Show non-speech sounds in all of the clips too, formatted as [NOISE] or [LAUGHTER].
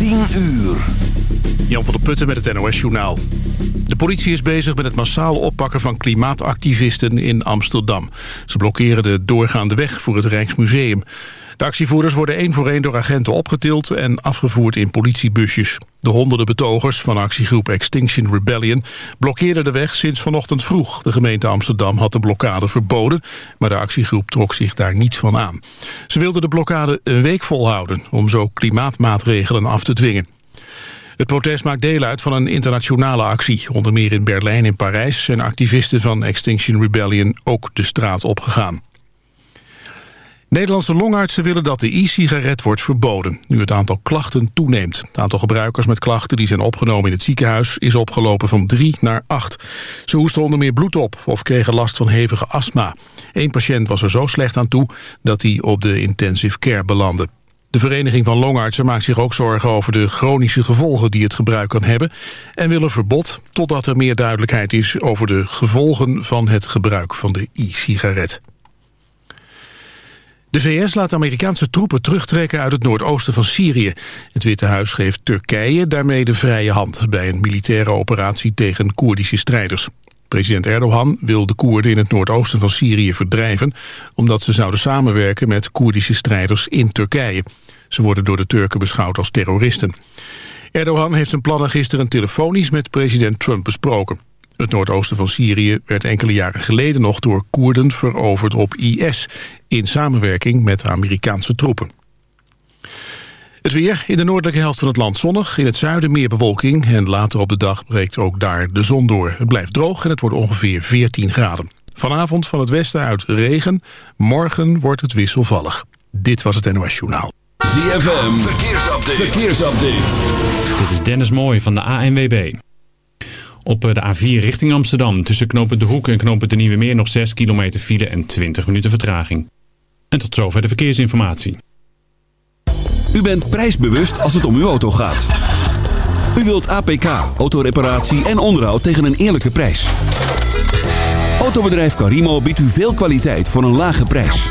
10 uur. Jan van der Putten met het NOS-journaal. De politie is bezig met het massaal oppakken van klimaatactivisten in Amsterdam. Ze blokkeren de doorgaande weg voor het Rijksmuseum. De actievoerders worden één voor één door agenten opgetild en afgevoerd in politiebusjes. De honderden betogers van actiegroep Extinction Rebellion blokkeerden de weg sinds vanochtend vroeg. De gemeente Amsterdam had de blokkade verboden, maar de actiegroep trok zich daar niets van aan. Ze wilden de blokkade een week volhouden om zo klimaatmaatregelen af te dwingen. Het protest maakt deel uit van een internationale actie. Onder meer in Berlijn en Parijs zijn activisten van Extinction Rebellion ook de straat opgegaan. Nederlandse longartsen willen dat de e-sigaret wordt verboden... nu het aantal klachten toeneemt. Het aantal gebruikers met klachten die zijn opgenomen in het ziekenhuis... is opgelopen van 3 naar 8. Ze hoesten onder meer bloed op of kregen last van hevige astma. Eén patiënt was er zo slecht aan toe dat hij op de intensive care belandde. De Vereniging van Longartsen maakt zich ook zorgen over de chronische gevolgen die het gebruik kan hebben en wil een verbod totdat er meer duidelijkheid is over de gevolgen van het gebruik van de e-sigaret. De VS laat Amerikaanse troepen terugtrekken uit het noordoosten van Syrië. Het Witte Huis geeft Turkije daarmee de vrije hand... bij een militaire operatie tegen Koerdische strijders. President Erdogan wil de Koerden in het noordoosten van Syrië verdrijven... omdat ze zouden samenwerken met Koerdische strijders in Turkije. Ze worden door de Turken beschouwd als terroristen. Erdogan heeft zijn plannen gisteren telefonisch met president Trump besproken. Het noordoosten van Syrië werd enkele jaren geleden nog door Koerden veroverd op IS... in samenwerking met Amerikaanse troepen. Het weer in de noordelijke helft van het land zonnig. In het zuiden meer bewolking en later op de dag breekt ook daar de zon door. Het blijft droog en het wordt ongeveer 14 graden. Vanavond van het westen uit regen. Morgen wordt het wisselvallig. Dit was het NOS Journaal. ZFM, verkeersupdate. verkeersupdate. Dit is Dennis Mooij van de ANWB. Op de A4 richting Amsterdam tussen knopen De Hoek en knopen De Nieuwe Meer nog 6 kilometer file en 20 minuten vertraging. En tot zover de verkeersinformatie. U bent prijsbewust als het om uw auto gaat. U wilt APK, autoreparatie en onderhoud tegen een eerlijke prijs. Autobedrijf Carimo biedt u veel kwaliteit voor een lage prijs.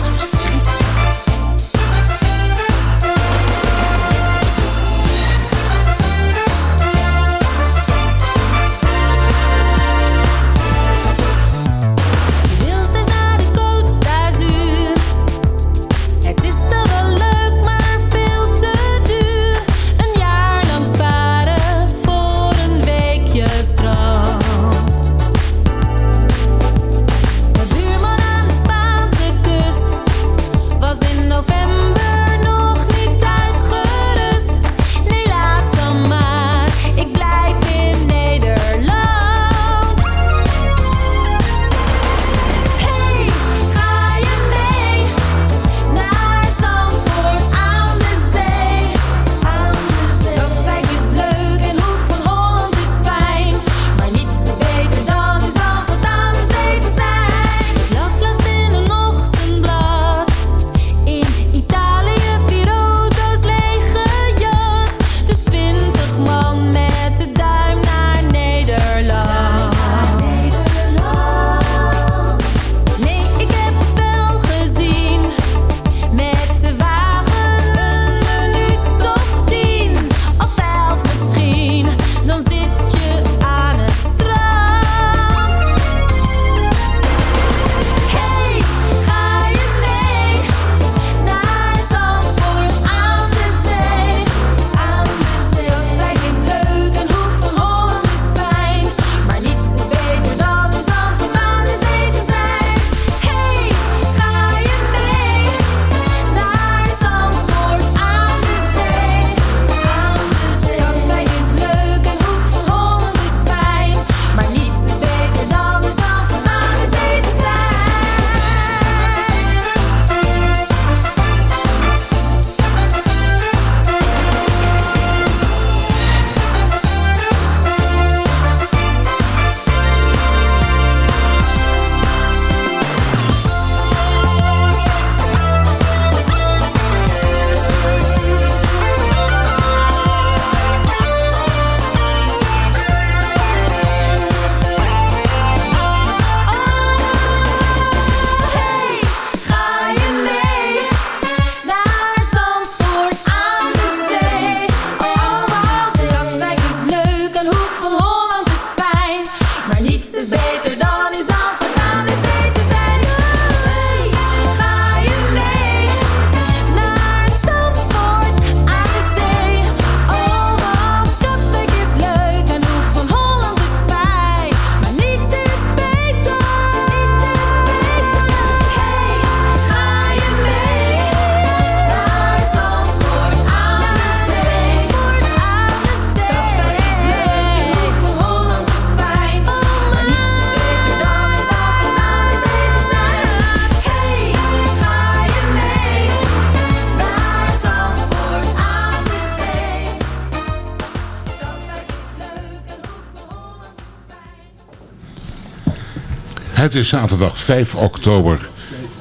Het is zaterdag 5 oktober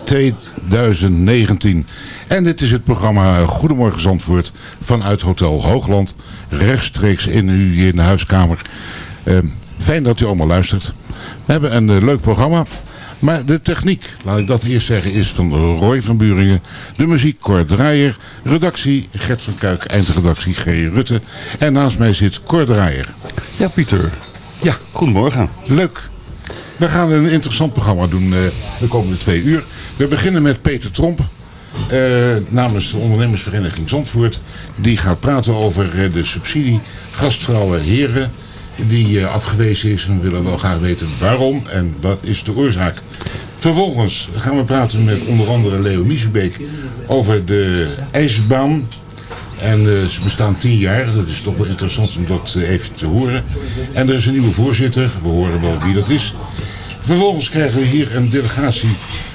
2019. En dit is het programma Goedemorgen Zandvoort vanuit Hotel Hoogland. Rechtstreeks in u hier in de huiskamer. Eh, fijn dat u allemaal luistert. We hebben een eh, leuk programma. Maar de techniek, laat ik dat eerst zeggen, is van Roy van Buringen. De muziek Cor Draaier. Redactie Gert van Kuik. Eindredactie G. Rutte. En naast mij zit Cor Draaier. Ja, Pieter. Ja, Goedemorgen. leuk. We gaan een interessant programma doen eh, de komende twee uur. We beginnen met Peter Tromp. eh, namens de ondernemersvereniging Zandvoort. Die gaat praten over eh, de subsidie gastvrouwen heren. Die afgewezen is. En willen wel graag weten waarom. En wat is de oorzaak. Vervolgens gaan we praten met onder andere Leo Miesebeek over de ijsbaan. En eh, ze bestaan tien jaar. Dat is toch wel interessant om dat eh, even te horen. En er is een nieuwe voorzitter. We horen wel wie dat is. Vervolgens krijgen we hier een delegatie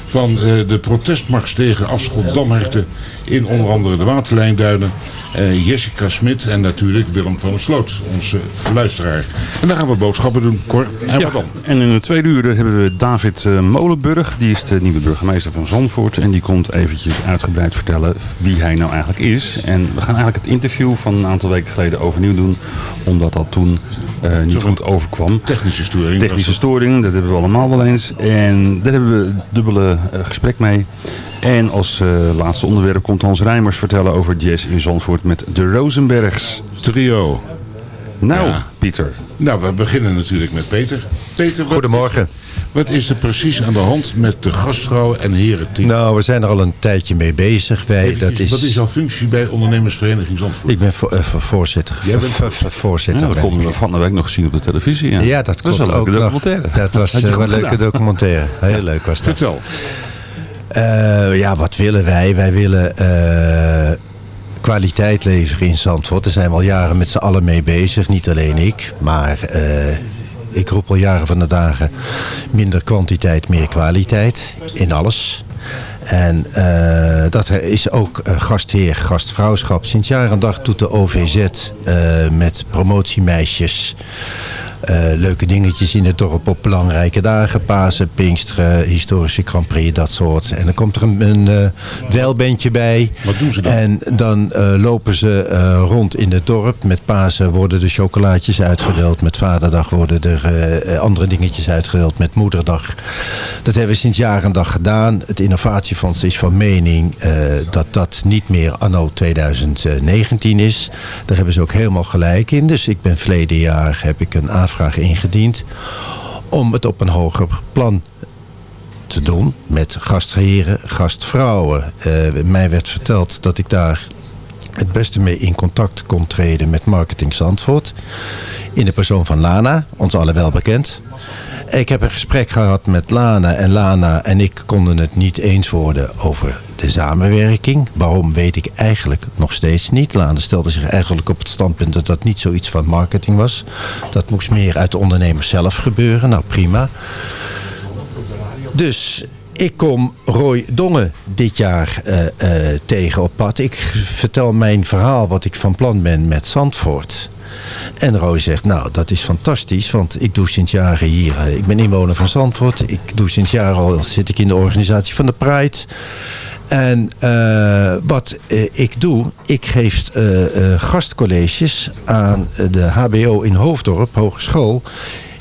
van eh, de protestmars tegen afschot damherten in onder andere de Waterlijnduinen. Eh, Jessica Smit en natuurlijk Willem van der Sloot, onze luisteraar. En dan gaan we boodschappen doen, Cor. En Ja, wat dan? en in de tweede uur hebben we David eh, Molenburg. Die is de nieuwe burgemeester van Zandvoort. En die komt eventjes uitgebreid vertellen wie hij nou eigenlijk is. En we gaan eigenlijk het interview van een aantal weken geleden overnieuw doen. Omdat dat toen eh, niet goed overkwam. Technische storing. Technische storing, dat hebben we allemaal wel eens. En daar hebben we dubbele gesprek mee. En als laatste onderwerp komt Hans Rijmers vertellen over jazz in Zandvoort met de Rosenbergs. Trio. Nou, Ja. Pieter. Nou, we beginnen natuurlijk met Peter. Peter, wat, Goedemorgen. wat is er precies aan de hand met de gastvrouwen en herenteam? Nou, we zijn er al een tijdje mee bezig. Wij, dat is, Wat is jouw functie bij ondernemersvereniging Zandvoort? Ik ben vo- eh, vo- voorzitter. Jij bent Vo- vo- voorzitter. Ja, dat konden we van de week nog zien op de televisie. Ja, Ja, dat is klopt een leuke documentaire. Dat was eh, een leuke documentaire. Heel leuk was dat. Vertel. Eh, ja, wat willen wij? Wij willen eh, kwaliteit leveren in Zandvoort. Daar zijn we al jaren met z'n allen mee bezig. Niet alleen ik, maar eh, ik roep al jaren van de dagen... minder kwantiteit, meer kwaliteit in alles. En eh, dat is ook eh, gastheer, gastvrouwschap. Sinds jaar en dag doet de OVZ met promotiemeisjes... eh, leuke dingetjes in het dorp op belangrijke dagen. Pasen, Pinksteren, historische Grand Prix, dat soort. En dan komt er een, een eh, bij. Wat doen ze dan? En dan eh, lopen ze rond in het dorp. Met Pasen worden de chocolaatjes uitgedeeld. Met Vaderdag worden er andere dingetjes uitgedeeld. Met Moederdag. Dat hebben we sinds jaar en dag gedaan. Het innovatiefonds is van mening dat dat niet meer anno 2019 is. Daar hebben ze ook helemaal gelijk in. Dus ik ben verleden jaar heb ik een aanvraag ingediend om het op een hoger plan te doen met gastheren, gastvrouwen. Eh, mij werd verteld dat ik daar het beste mee in contact kon treden met Marketing Zandvoort. In de persoon van Lana, ons allen wel bekend. Ik heb een gesprek gehad met Lana en Lana en ik konden het niet eens worden over de samenwerking. Waarom weet ik eigenlijk nog steeds niet. Lana stelde zich eigenlijk op het standpunt dat dat niet zoiets van marketing was. Dat moest meer uit de ondernemers zelf gebeuren. Nou prima. Dus ik kom Roy Dongen dit jaar eh, eh, tegen op pad. Ik vertel mijn verhaal wat ik van plan ben met Zandvoort. En Roy zegt, nou dat is fantastisch, want ik doe sinds jaren hier. eh, ik ben inwoner van Zandvoort. Ik doe sinds jaren al, zit ik in de organisatie van de Pride. En eh, wat eh, ik doe, ik geef gastcolleges aan de HBO in Hoofddorp, Hogeschool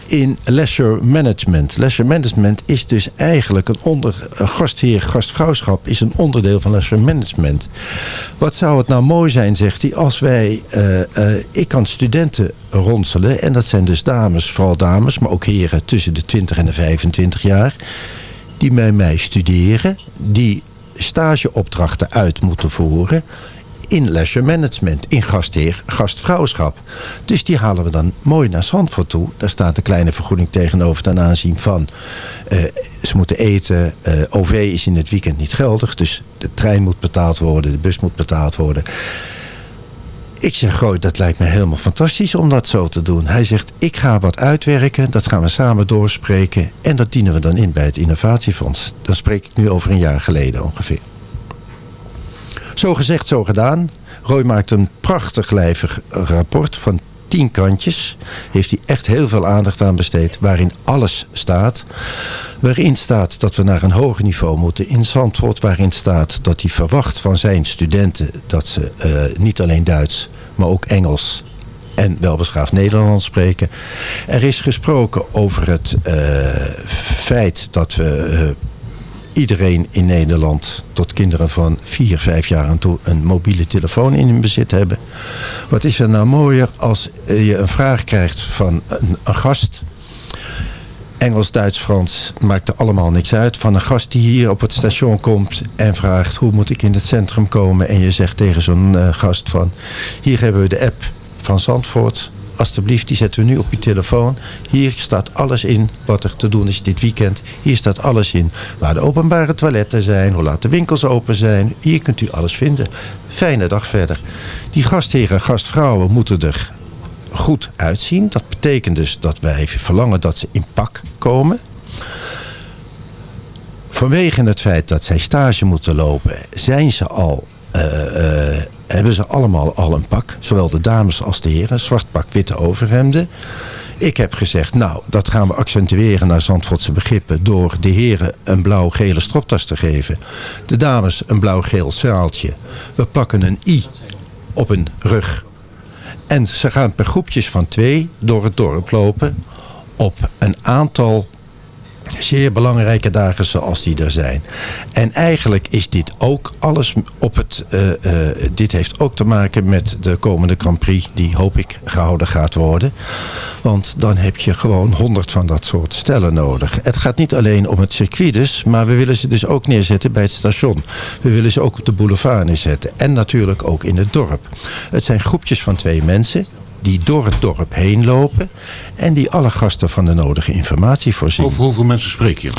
in leisure management. Leisure management is dus eigenlijk een onder... gastheer, gastvrouwschap is een onderdeel van leisure management. Wat zou het nou mooi zijn, zegt hij, als wij... eh, eh, ik kan studenten ronselen, en dat zijn dus dames, vooral dames... maar ook heren tussen de 20 en de 25 jaar... die bij mij studeren, die stageopdrachten uit moeten voeren in leisure management, in gastheer, gastvrouwschap. Dus die halen we dan mooi naar Zandvoort toe. Daar staat een kleine vergoeding tegenover ten aanzien van... eh, ze moeten eten, eh, OV is in het weekend niet geldig... dus de trein moet betaald worden, de bus moet betaald worden... Ik zeg, goh, dat lijkt me helemaal fantastisch om dat zo te doen. Hij zegt, ik ga wat uitwerken, dat gaan we samen doorspreken... en dat dienen we dan in bij het innovatiefonds. Dan spreek ik nu over een jaar geleden ongeveer. Zo gezegd, zo gedaan. Roy maakt een prachtig lijvig rapport van tien kantjes. Heeft hij echt heel veel aandacht aan besteed. Waarin alles staat. Waarin staat dat we naar een hoger niveau moeten in Zandvoort. Waarin staat dat hij verwacht van zijn studenten dat ze eh, niet alleen Duits, maar ook Engels en welbeschaafd Nederlands spreken. Er is gesproken over het eh, feit dat we eh, iedereen in Nederland tot kinderen van 4, 5 jaar aan toe een mobiele telefoon in hun bezit hebben. Wat is er nou mooier als eh, je een vraag krijgt van een, gast Engels, Duits, Frans maakt er allemaal niks uit. Van een gast die hier op het station komt en vraagt hoe moet ik in het centrum komen. En je zegt tegen zo'n eh, gast van hier hebben we de app van Zandvoort. Alsjeblieft, die zetten we nu op je telefoon. Hier staat alles in wat er te doen is dit weekend. Hier staat alles in. Waar de openbare toiletten zijn, hoe laat de winkels open zijn. Hier kunt u alles vinden. Fijne dag verder. Die gastheren en gastvrouwen moeten er goed uitzien. Dat betekent dus dat wij verlangen dat ze in pak komen. Vanwege het feit dat zij stage moeten lopen, zijn ze al, eh, eh, hebben ze allemaal al een pak. Zowel de dames als de heren. Zwart pak, witte overhemden. Ik heb gezegd, nou, dat gaan we accentueren naar Zandvoortse begrippen... door de heren een blauw-gele stroptas te geven. De dames een blauw-geel zaaltje. We pakken een i op een rug en ze gaan per groepjes van twee door het dorp lopen op een aantal zeer belangrijke dagen zoals die er zijn. En eigenlijk is dit ook alles op het... eh, eh, dit heeft ook te maken met de komende Grand Prix... die hoop ik gehouden gaat worden. Want dan heb je gewoon honderd van dat soort stellen nodig. Het gaat niet alleen om het circuit dus... maar we willen ze dus ook neerzetten bij het station. We willen ze ook op de boulevard neerzetten. En natuurlijk ook in het dorp. Het zijn groepjes van twee mensen die door het dorp heen lopen... en die alle gasten van de nodige informatie voorzien. Over hoeveel mensen spreek je?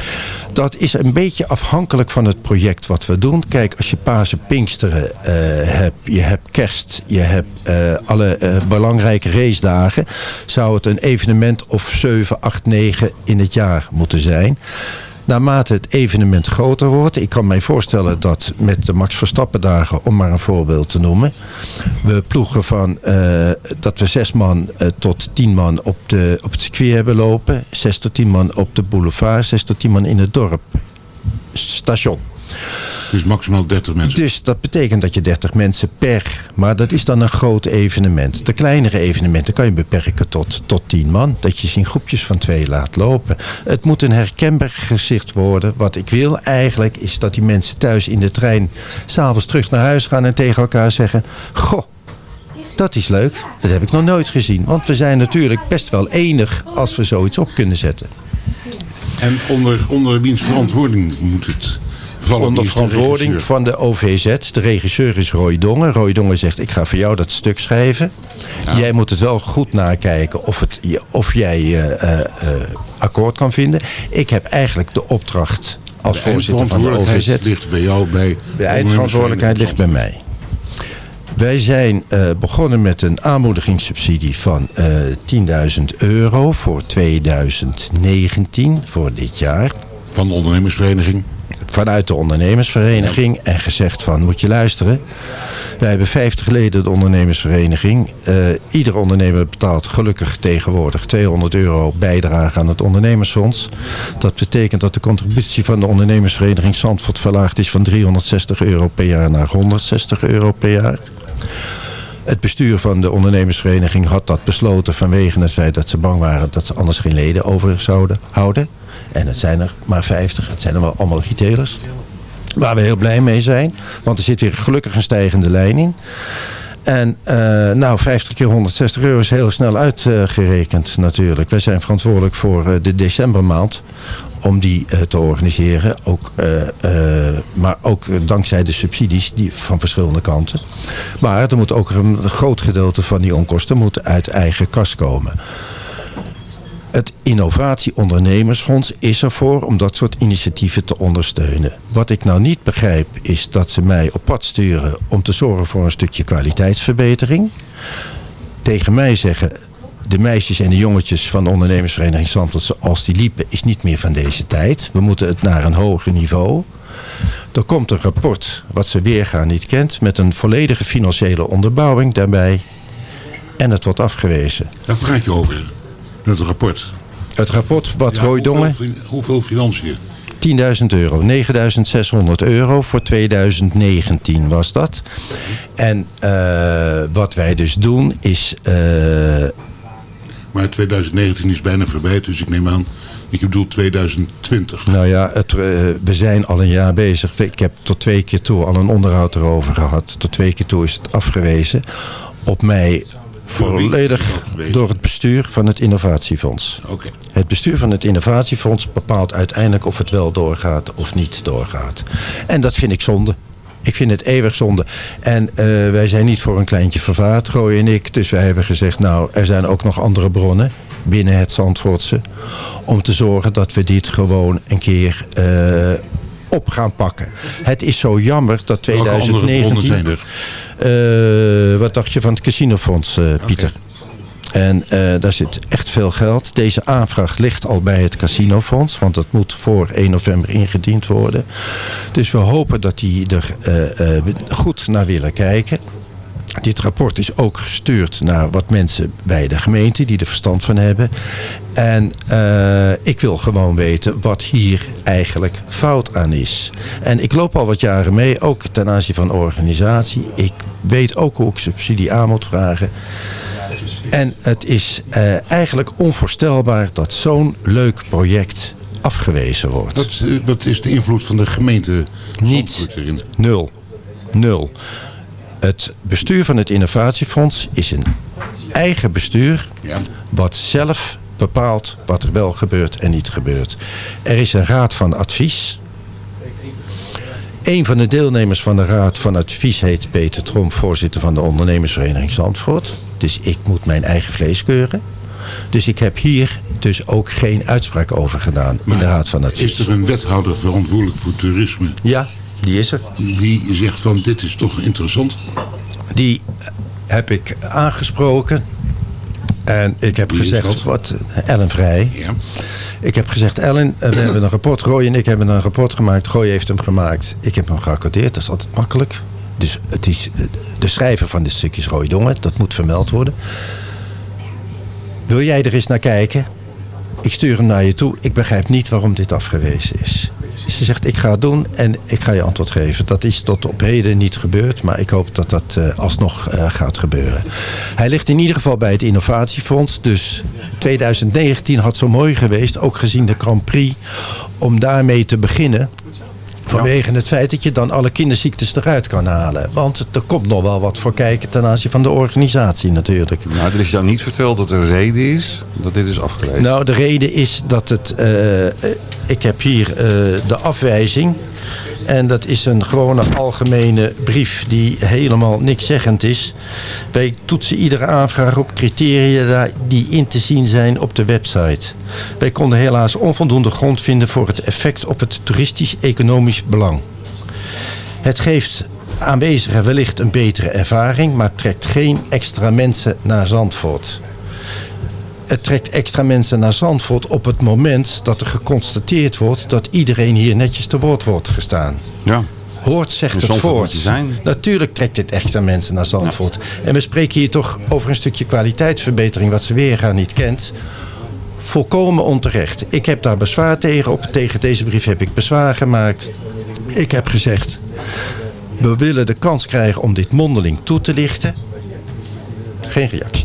Dat is een beetje afhankelijk van het project wat we doen. Kijk, als je Pasen Pinksteren eh, hebt, je hebt kerst, je hebt eh, alle eh, belangrijke racedagen... zou het een evenement of 7, 8, 9 in het jaar moeten zijn. Naarmate het evenement groter wordt... ik kan mij voorstellen dat met de Max Verstappen dagen... om maar een voorbeeld te noemen... we ploegen van eh, dat we zes man eh, tot tien man op, de, op het circuit hebben lopen... zes tot tien man op de boulevard... zes tot tien man in het dorp. Station. Dus maximaal 30 mensen. Dus dat betekent dat je 30 mensen per... Maar dat is dan een groot evenement. De kleinere evenementen kan je beperken tot, tot 10 man. Dat je ze in groepjes van twee laat lopen. Het moet een herkenbaar gezicht worden. Wat ik wil eigenlijk is dat die mensen thuis in de trein... s'avonds terug naar huis gaan en tegen elkaar zeggen... Goh, dat is leuk. Dat heb ik nog nooit gezien. Want we zijn natuurlijk best wel enig als we zoiets op kunnen zetten. En onder, onder wiens verantwoording moet het vallen? Onder verantwoording van de OVZ. De regisseur is Roy Dongen. Roy Dongen zegt, ik ga voor jou dat stuk schrijven. Jij moet het wel goed nakijken of, het, of jij eh, eh, eh, akkoord kan vinden. Ik heb eigenlijk de opdracht als De voorzitter van de OVZ. ligt bij jou bij De eindverantwoordelijkheid ligt bij mij. Wij zijn begonnen met een aanmoedigingssubsidie van eh 10.000 euro voor 2019, voor dit jaar. Van de ondernemersvereniging? Vanuit de ondernemersvereniging en gezegd van, moet je luisteren. Wij hebben 50 leden de ondernemersvereniging. Eh ieder ondernemer betaalt gelukkig tegenwoordig 200 euro bijdrage aan het ondernemersfonds. Dat betekent dat de contributie van de ondernemersvereniging Zandvoort verlaagd is van 360 euro per jaar naar 160 euro per jaar. Het bestuur van de ondernemersvereniging had dat besloten vanwege het feit dat ze bang waren dat ze anders geen leden over zouden houden. En het zijn er maar 50, het zijn er allemaal retailers. Waar we heel blij mee zijn, want er zit weer gelukkig een stijgende lijn in. En eh, nou, 50 keer 160 euro is heel snel uitgerekend natuurlijk. Wij zijn verantwoordelijk voor eh, de decembermaand om die eh, te organiseren. Ook, eh, eh, maar ook eh, dankzij de subsidies die, van verschillende kanten. Maar er moet ook een groot gedeelte van die onkosten moet uit eigen kas komen. Het Innovatie Ondernemersfonds is ervoor om dat soort initiatieven te ondersteunen. Wat ik nou niet begrijp is dat ze mij op pad sturen om te zorgen voor een stukje kwaliteitsverbetering. Tegen mij zeggen de meisjes en de jongetjes van de ondernemersvereniging Zandvoort zoals die liepen is niet meer van deze tijd. We moeten het naar een hoger niveau. Er komt een rapport wat ze weergaan niet kent met een volledige financiële onderbouwing daarbij. En het wordt afgewezen. Daar praat je over. Dat rapport. Het rapport wat Ja, Roy Dongen... Hoeveel financiën? 10.000 euro. 9.600 euro voor 2019 was dat. En eh, wat wij dus doen is... eh, Maar 2019 is bijna voorbij, dus ik neem aan... Ik bedoel 2020. nou ja, het, eh, we zijn al een jaar bezig. Ik heb tot twee keer toe al een onderhoud erover gehad. Tot twee keer toe is het afgewezen. Op mij volledig door het bestuur van het innovatiefonds. Het bestuur van het innovatiefonds bepaalt uiteindelijk of het wel doorgaat of niet doorgaat. En dat vind ik zonde. Ik vind het eeuwig zonde. En eh, wij zijn niet voor een kleintje vervaard, Roy en ik. Dus wij hebben gezegd, nou, er zijn ook nog andere bronnen binnen het Zandvoortse. Om te zorgen dat we dit gewoon een keer eh, op gaan pakken. Het is zo jammer dat Welke andere bronnen 2019... zijn er? Eh, wat dacht je van het casinofonds, eh, Pieter? En eh, daar zit echt veel geld. Deze aanvraag ligt al bij het casinofonds, want dat moet voor 1 november ingediend worden. Dus we hopen dat die er goed naar willen kijken. Dit rapport is ook gestuurd naar wat mensen bij de gemeente die er verstand van hebben. En eh, ik wil gewoon weten wat hier eigenlijk fout aan is. En ik loop al wat jaren mee, ook ten aanzien van organisatie. Ik weet ook hoe ik subsidie aan moet vragen. En het is eh, eigenlijk onvoorstelbaar dat zo'n leuk project afgewezen wordt. Wat, eh, wat is de invloed van de gemeente Niet. Nul. Nul. Het bestuur van het innovatiefonds is een eigen bestuur Ja. wat zelf bepaalt wat er wel gebeurt en niet gebeurt. Er is een raad van advies. Een van de deelnemers van de raad van advies heet Peter Tromp, voorzitter van de ondernemersvereniging Zandvoort. Dus ik moet mijn eigen vlees keuren. Dus ik heb hier dus ook geen uitspraak over gedaan in de raad van Is advies. er een wethouder verantwoordelijk voor toerisme Ja, die is er. die zegt van dit is toch interessant? Die heb ik aangesproken. En ik heb Wie gezegd, wat, Ellen Vrij. Ja. Ik heb gezegd, Ellen, eh, we hebben een rapport. Roy en ik hebben een rapport gemaakt. Roy heeft hem gemaakt. Ik heb hem geaccordeerd. Dat is altijd makkelijk. Dus het is, eh, de schrijver van dit stuk is Roy Dongen. Dat moet vermeld worden. Wil jij er eens naar kijken? Ik stuur hem naar je toe. Ik begrijp niet waarom dit afgewezen is. Ze zegt, ik ga het doen en ik ga je antwoord geven. Dat is tot op heden niet gebeurd, maar ik hoop dat dat eh, alsnog eh, gaat gebeuren. Hij ligt in ieder geval bij het innovatiefonds. Dus 2019 had zo mooi geweest, ook gezien de Grand Prix, om daarmee te beginnen. Vanwege het feit dat je dan alle kinderziektes eruit kan halen. Want er komt nog wel wat voor kijken ten aanzien van de organisatie natuurlijk. Nou, er is jou niet verteld dat er reden is dat dit is afgewezen. Nou, de reden is dat het... eh, eh, ik heb hier eh, de afwijzing. En dat is een gewone algemene brief die helemaal niks zeggend is. Wij toetsen iedere aanvraag op criteria die in te zien zijn op de website. Wij konden helaas onvoldoende grond vinden voor het effect op het toeristisch-economisch belang. Het geeft aanwezigen wellicht een betere ervaring, maar trekt geen extra mensen naar Zandvoort. Het trekt extra mensen naar Zandvoort op het moment dat er geconstateerd wordt dat iedereen hier netjes te woord wordt gestaan. Ja. Hoort zegt het voort. Natuurlijk trekt dit extra mensen naar Zandvoort. En we spreken hier toch over een stukje kwaliteitsverbetering wat ze weerga niet kent. Volkomen onterecht. Ik heb daar bezwaar tegen. Op, tegen deze brief heb ik bezwaar gemaakt. Ik heb gezegd, we willen de kans krijgen om dit mondeling toe te lichten. Geen reactie.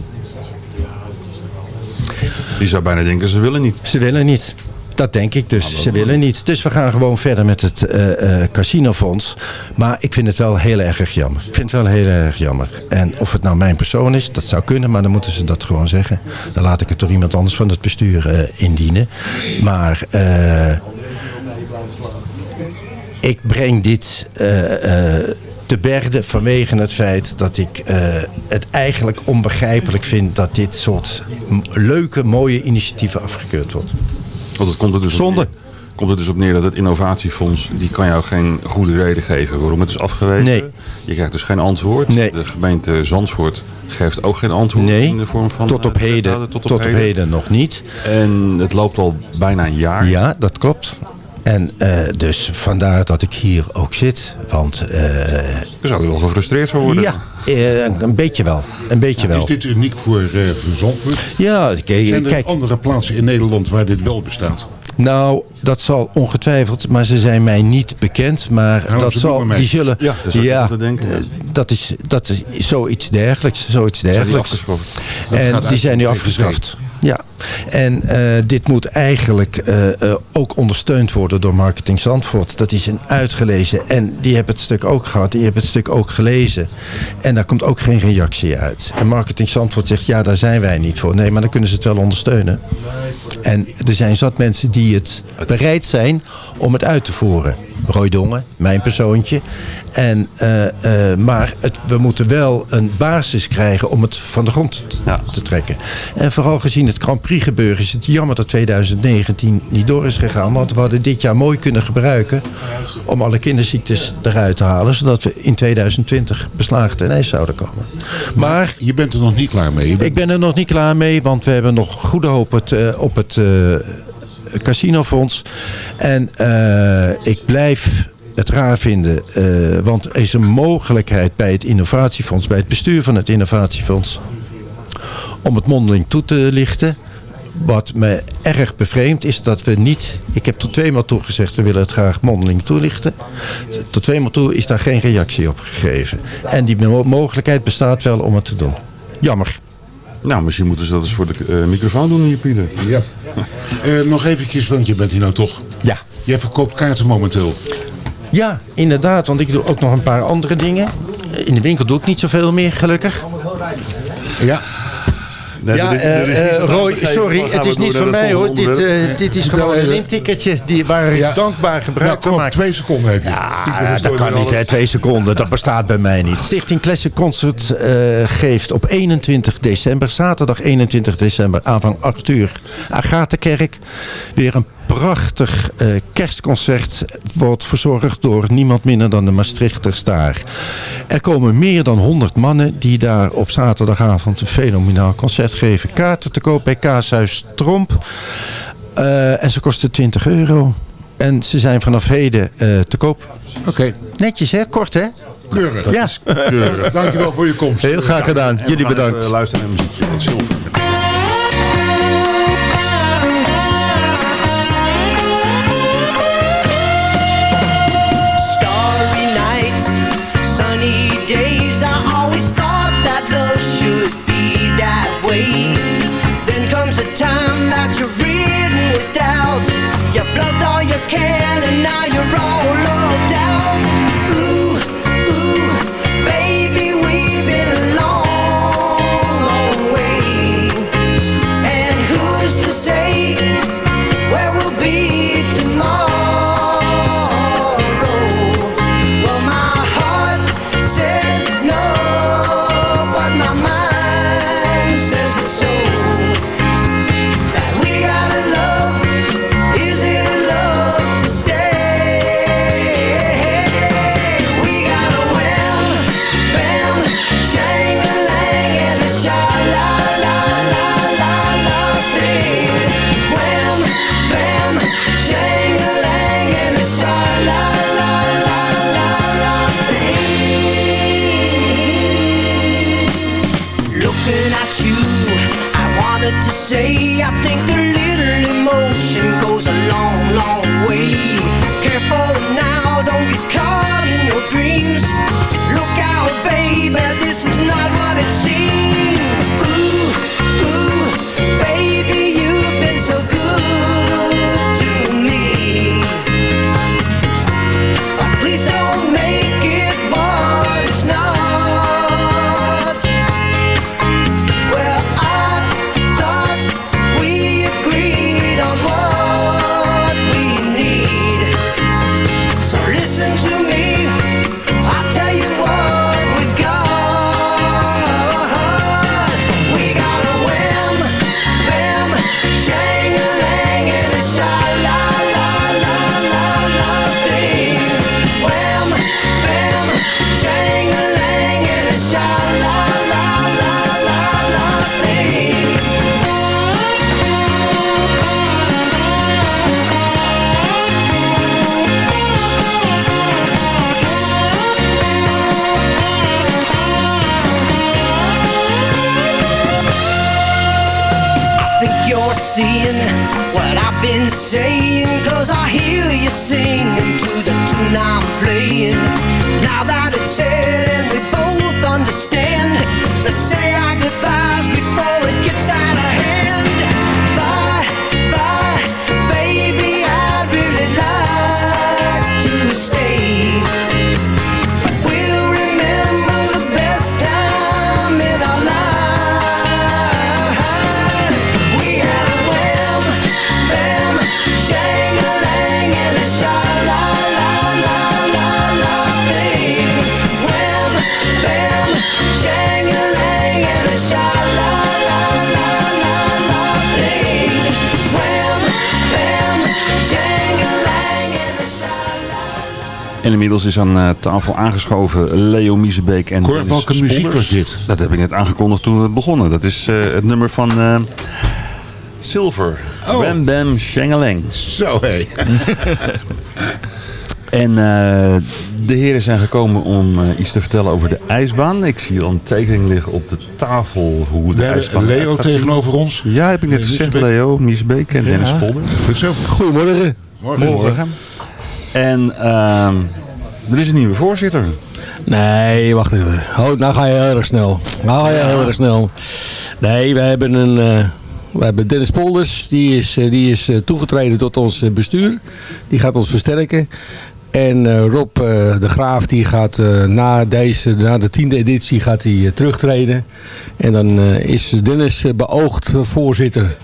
Je zou bijna denken, ze willen niet. Ze willen niet. Dat denk ik dus. Ze willen niet. Dus we gaan gewoon verder met het eh, eh, casinofonds. Maar ik vind het wel heel erg jammer. Ik vind het wel heel erg jammer. En of het nou mijn persoon is, dat zou kunnen. Maar dan moeten ze dat gewoon zeggen. Dan laat ik het door iemand anders van het bestuur eh, indienen. Maar eh, ik breng dit te berde vanwege het feit dat ik eh, het eigenlijk onbegrijpelijk vind dat dit soort leuke, mooie initiatieven afgekeurd wordt. Want het komt er dus Zonde. Op neer, komt er dus op neer dat het innovatiefonds... die kan jou geen goede reden geven waarom het is afgewezen. Nee. Je krijgt dus geen antwoord. Nee. De gemeente Zandvoort geeft ook geen antwoord Nee, in de vorm van... tot op eh, heden, tot op heden nog niet. En het loopt al bijna een jaar. Ja, dat klopt. En eh, dus vandaar dat ik hier ook zit. Want eh, Je zou er wel gefrustreerd van worden. ja, eh, een beetje wel. Een beetje Is wel. dit uniek voor, eh voor Zandvoort? Ja, kijk, Zijn er kijk andere plaatsen in Nederland waar dit wel bestaat? nou, dat zal ongetwijfeld, maar ze zijn mij niet bekend. Maar Nou, dat zal, die zullen, Ja, dat is eh, dat is, dat is zoiets dergelijks. Zoiets Zijn die dergelijks. En die zijn nu afgeschaft. Ja, en eh, dit moet eigenlijk eh, eh, ook ondersteund worden door Marketing Zandvoort. Dat is een uitgelezen. En die hebben het stuk ook gehad, die hebben het stuk ook gelezen. En daar komt ook geen reactie uit. En Marketing Zandvoort zegt, ja, daar zijn wij niet voor. Nee, maar dan kunnen ze het wel ondersteunen. En er zijn zat mensen die het bereid zijn om het uit te voeren. Dongen, mijn persoontje. En, eh, eh, maar het, we moeten wel een basis krijgen om het van de grond t- Ja. te trekken. En vooral gezien het Grand Prix gebeuren is het jammer dat 2019 niet door is gegaan. Want we hadden dit jaar mooi kunnen gebruiken om alle kinderziektes eruit te halen. Zodat we in 2020 beslagen ten ijs zouden komen. Maar Je bent er nog niet klaar mee. Bent- ik ben er nog niet klaar mee, want we hebben nog goede hoop het, eh, op het casinofonds. En eh, ik blijf het raar vinden, eh, want er is een mogelijkheid bij het innovatiefonds, bij het bestuur van het innovatiefonds, om het mondeling toe te lichten. Wat me erg bevreemd is dat we niet... Ik heb tot tweemaal toe gezegd, we willen het graag mondeling toelichten. Tot tweemaal toe is daar geen reactie op gegeven. En die mo- mogelijkheid bestaat wel om het te doen. Jammer. Nou, misschien moeten ze dat eens voor de eh, microfoon doen hier, Pieter. Ja. Eh, nog eventjes, want je bent hier nou toch. Ja. Jij verkoopt kaarten momenteel. Ja, inderdaad, want ik doe ook nog een paar andere dingen. In de winkel doe ik niet zoveel meer, gelukkig. Ja. Nee, ja, de- de eh, eh, Roy, sorry, het is niet van mij hoor. Dit, eh, dit is gewoon een intikkertje die, waar ik Ja. dankbaar gebruik van op, maak. twee seconden heb je. Ah, dat kan niet, hè, twee seconden. Dat bestaat bij mij niet. Stichting Classic Concert eh, geeft op 21 december, zaterdag 21 december, aanvang 8 uur, Agatha-kerk. Weer een prachtig eh, kerstconcert. Wordt verzorgd door niemand minder dan de Maastrichters daar. Er komen meer dan 100 mannen die daar op zaterdagavond een fenomenaal concert geven. Kaarten te koop bij Kaashuis Tromp. Eh, en ze kosten 20 euro. En ze zijn vanaf heden eh, te koop. Oké, Netjes hè, kort hè? keurig. Ja, Keurig. Dankjewel voor je komst. heel graag gedaan. Jullie bedankt. even luisteren naar muziekje inmiddels is aan eh, tafel aangeschoven Leo Miezebeek en Cor, Dennis welke muziek was dit? Dat heb ik net aangekondigd toen we begonnen. Dat is eh, het nummer van eh, Silver. Oh. Bam Bam Shangalang. Zo hé. [LAUGHS] En eh, de heren zijn gekomen om iets te vertellen over de ijsbaan. Ik zie al een tekening liggen op de tafel hoe de hebben ijsbaan Leo zien. tegenover ons. Ja, heb ik net gezegd. Leo, Miesbeek en Dennis Polder. Goed zo. Goedemorgen. Morgen. En ehm, er is een nieuwe voorzitter. Nee, wacht even. Oh, nou ga je heel erg snel. Nou ga je heel erg snel. Nee, we hebben een... eh, we hebben Dennis Polders, die is, eh, die is eh, toegetreden tot ons bestuur. Die gaat ons versterken. En Rob de Graaf, die gaat na, deze, na de tiende editie gaat hij, terugtreden. En dan is Dennis beoogd voorzitter.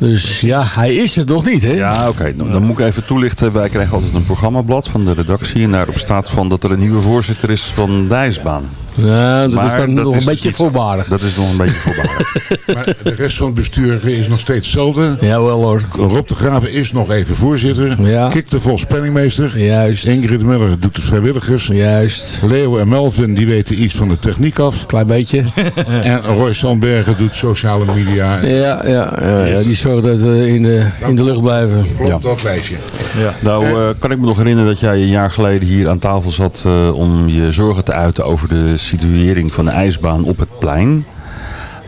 Dus ja, hij is het nog niet, hè? Ja, oké. Dan, dan moet ik even toelichten. Wij krijgen altijd een programmablad van de redactie. En daarop staat van dat er een nieuwe voorzitter is van de ijsbaan. Ja, dat is dan dat nog is een dus beetje zo. voorbarig. Dat is nog een beetje voorbarig. [LAUGHS] Maar de rest van het bestuur is nog steeds hetzelfde. Jawel hoor. Rob de Graven is nog even voorzitter. Ja. Kik de Vos penningmeester. Juist. Ingrid Muller doet de vrijwilligers. Juist. Leo en Melvin die weten iets van de techniek af. Klein beetje. [LAUGHS] En Roy Sandbergen doet sociale media. Ja, ja, ja, ja, die zorgt dat we in de, in de lucht blijven. Klopt dat lijstje. Nou, eh, kan ik me nog herinneren dat jij een jaar geleden hier aan tafel zat eh, om je zorgen te uiten over de situering van de ijsbaan op het plein.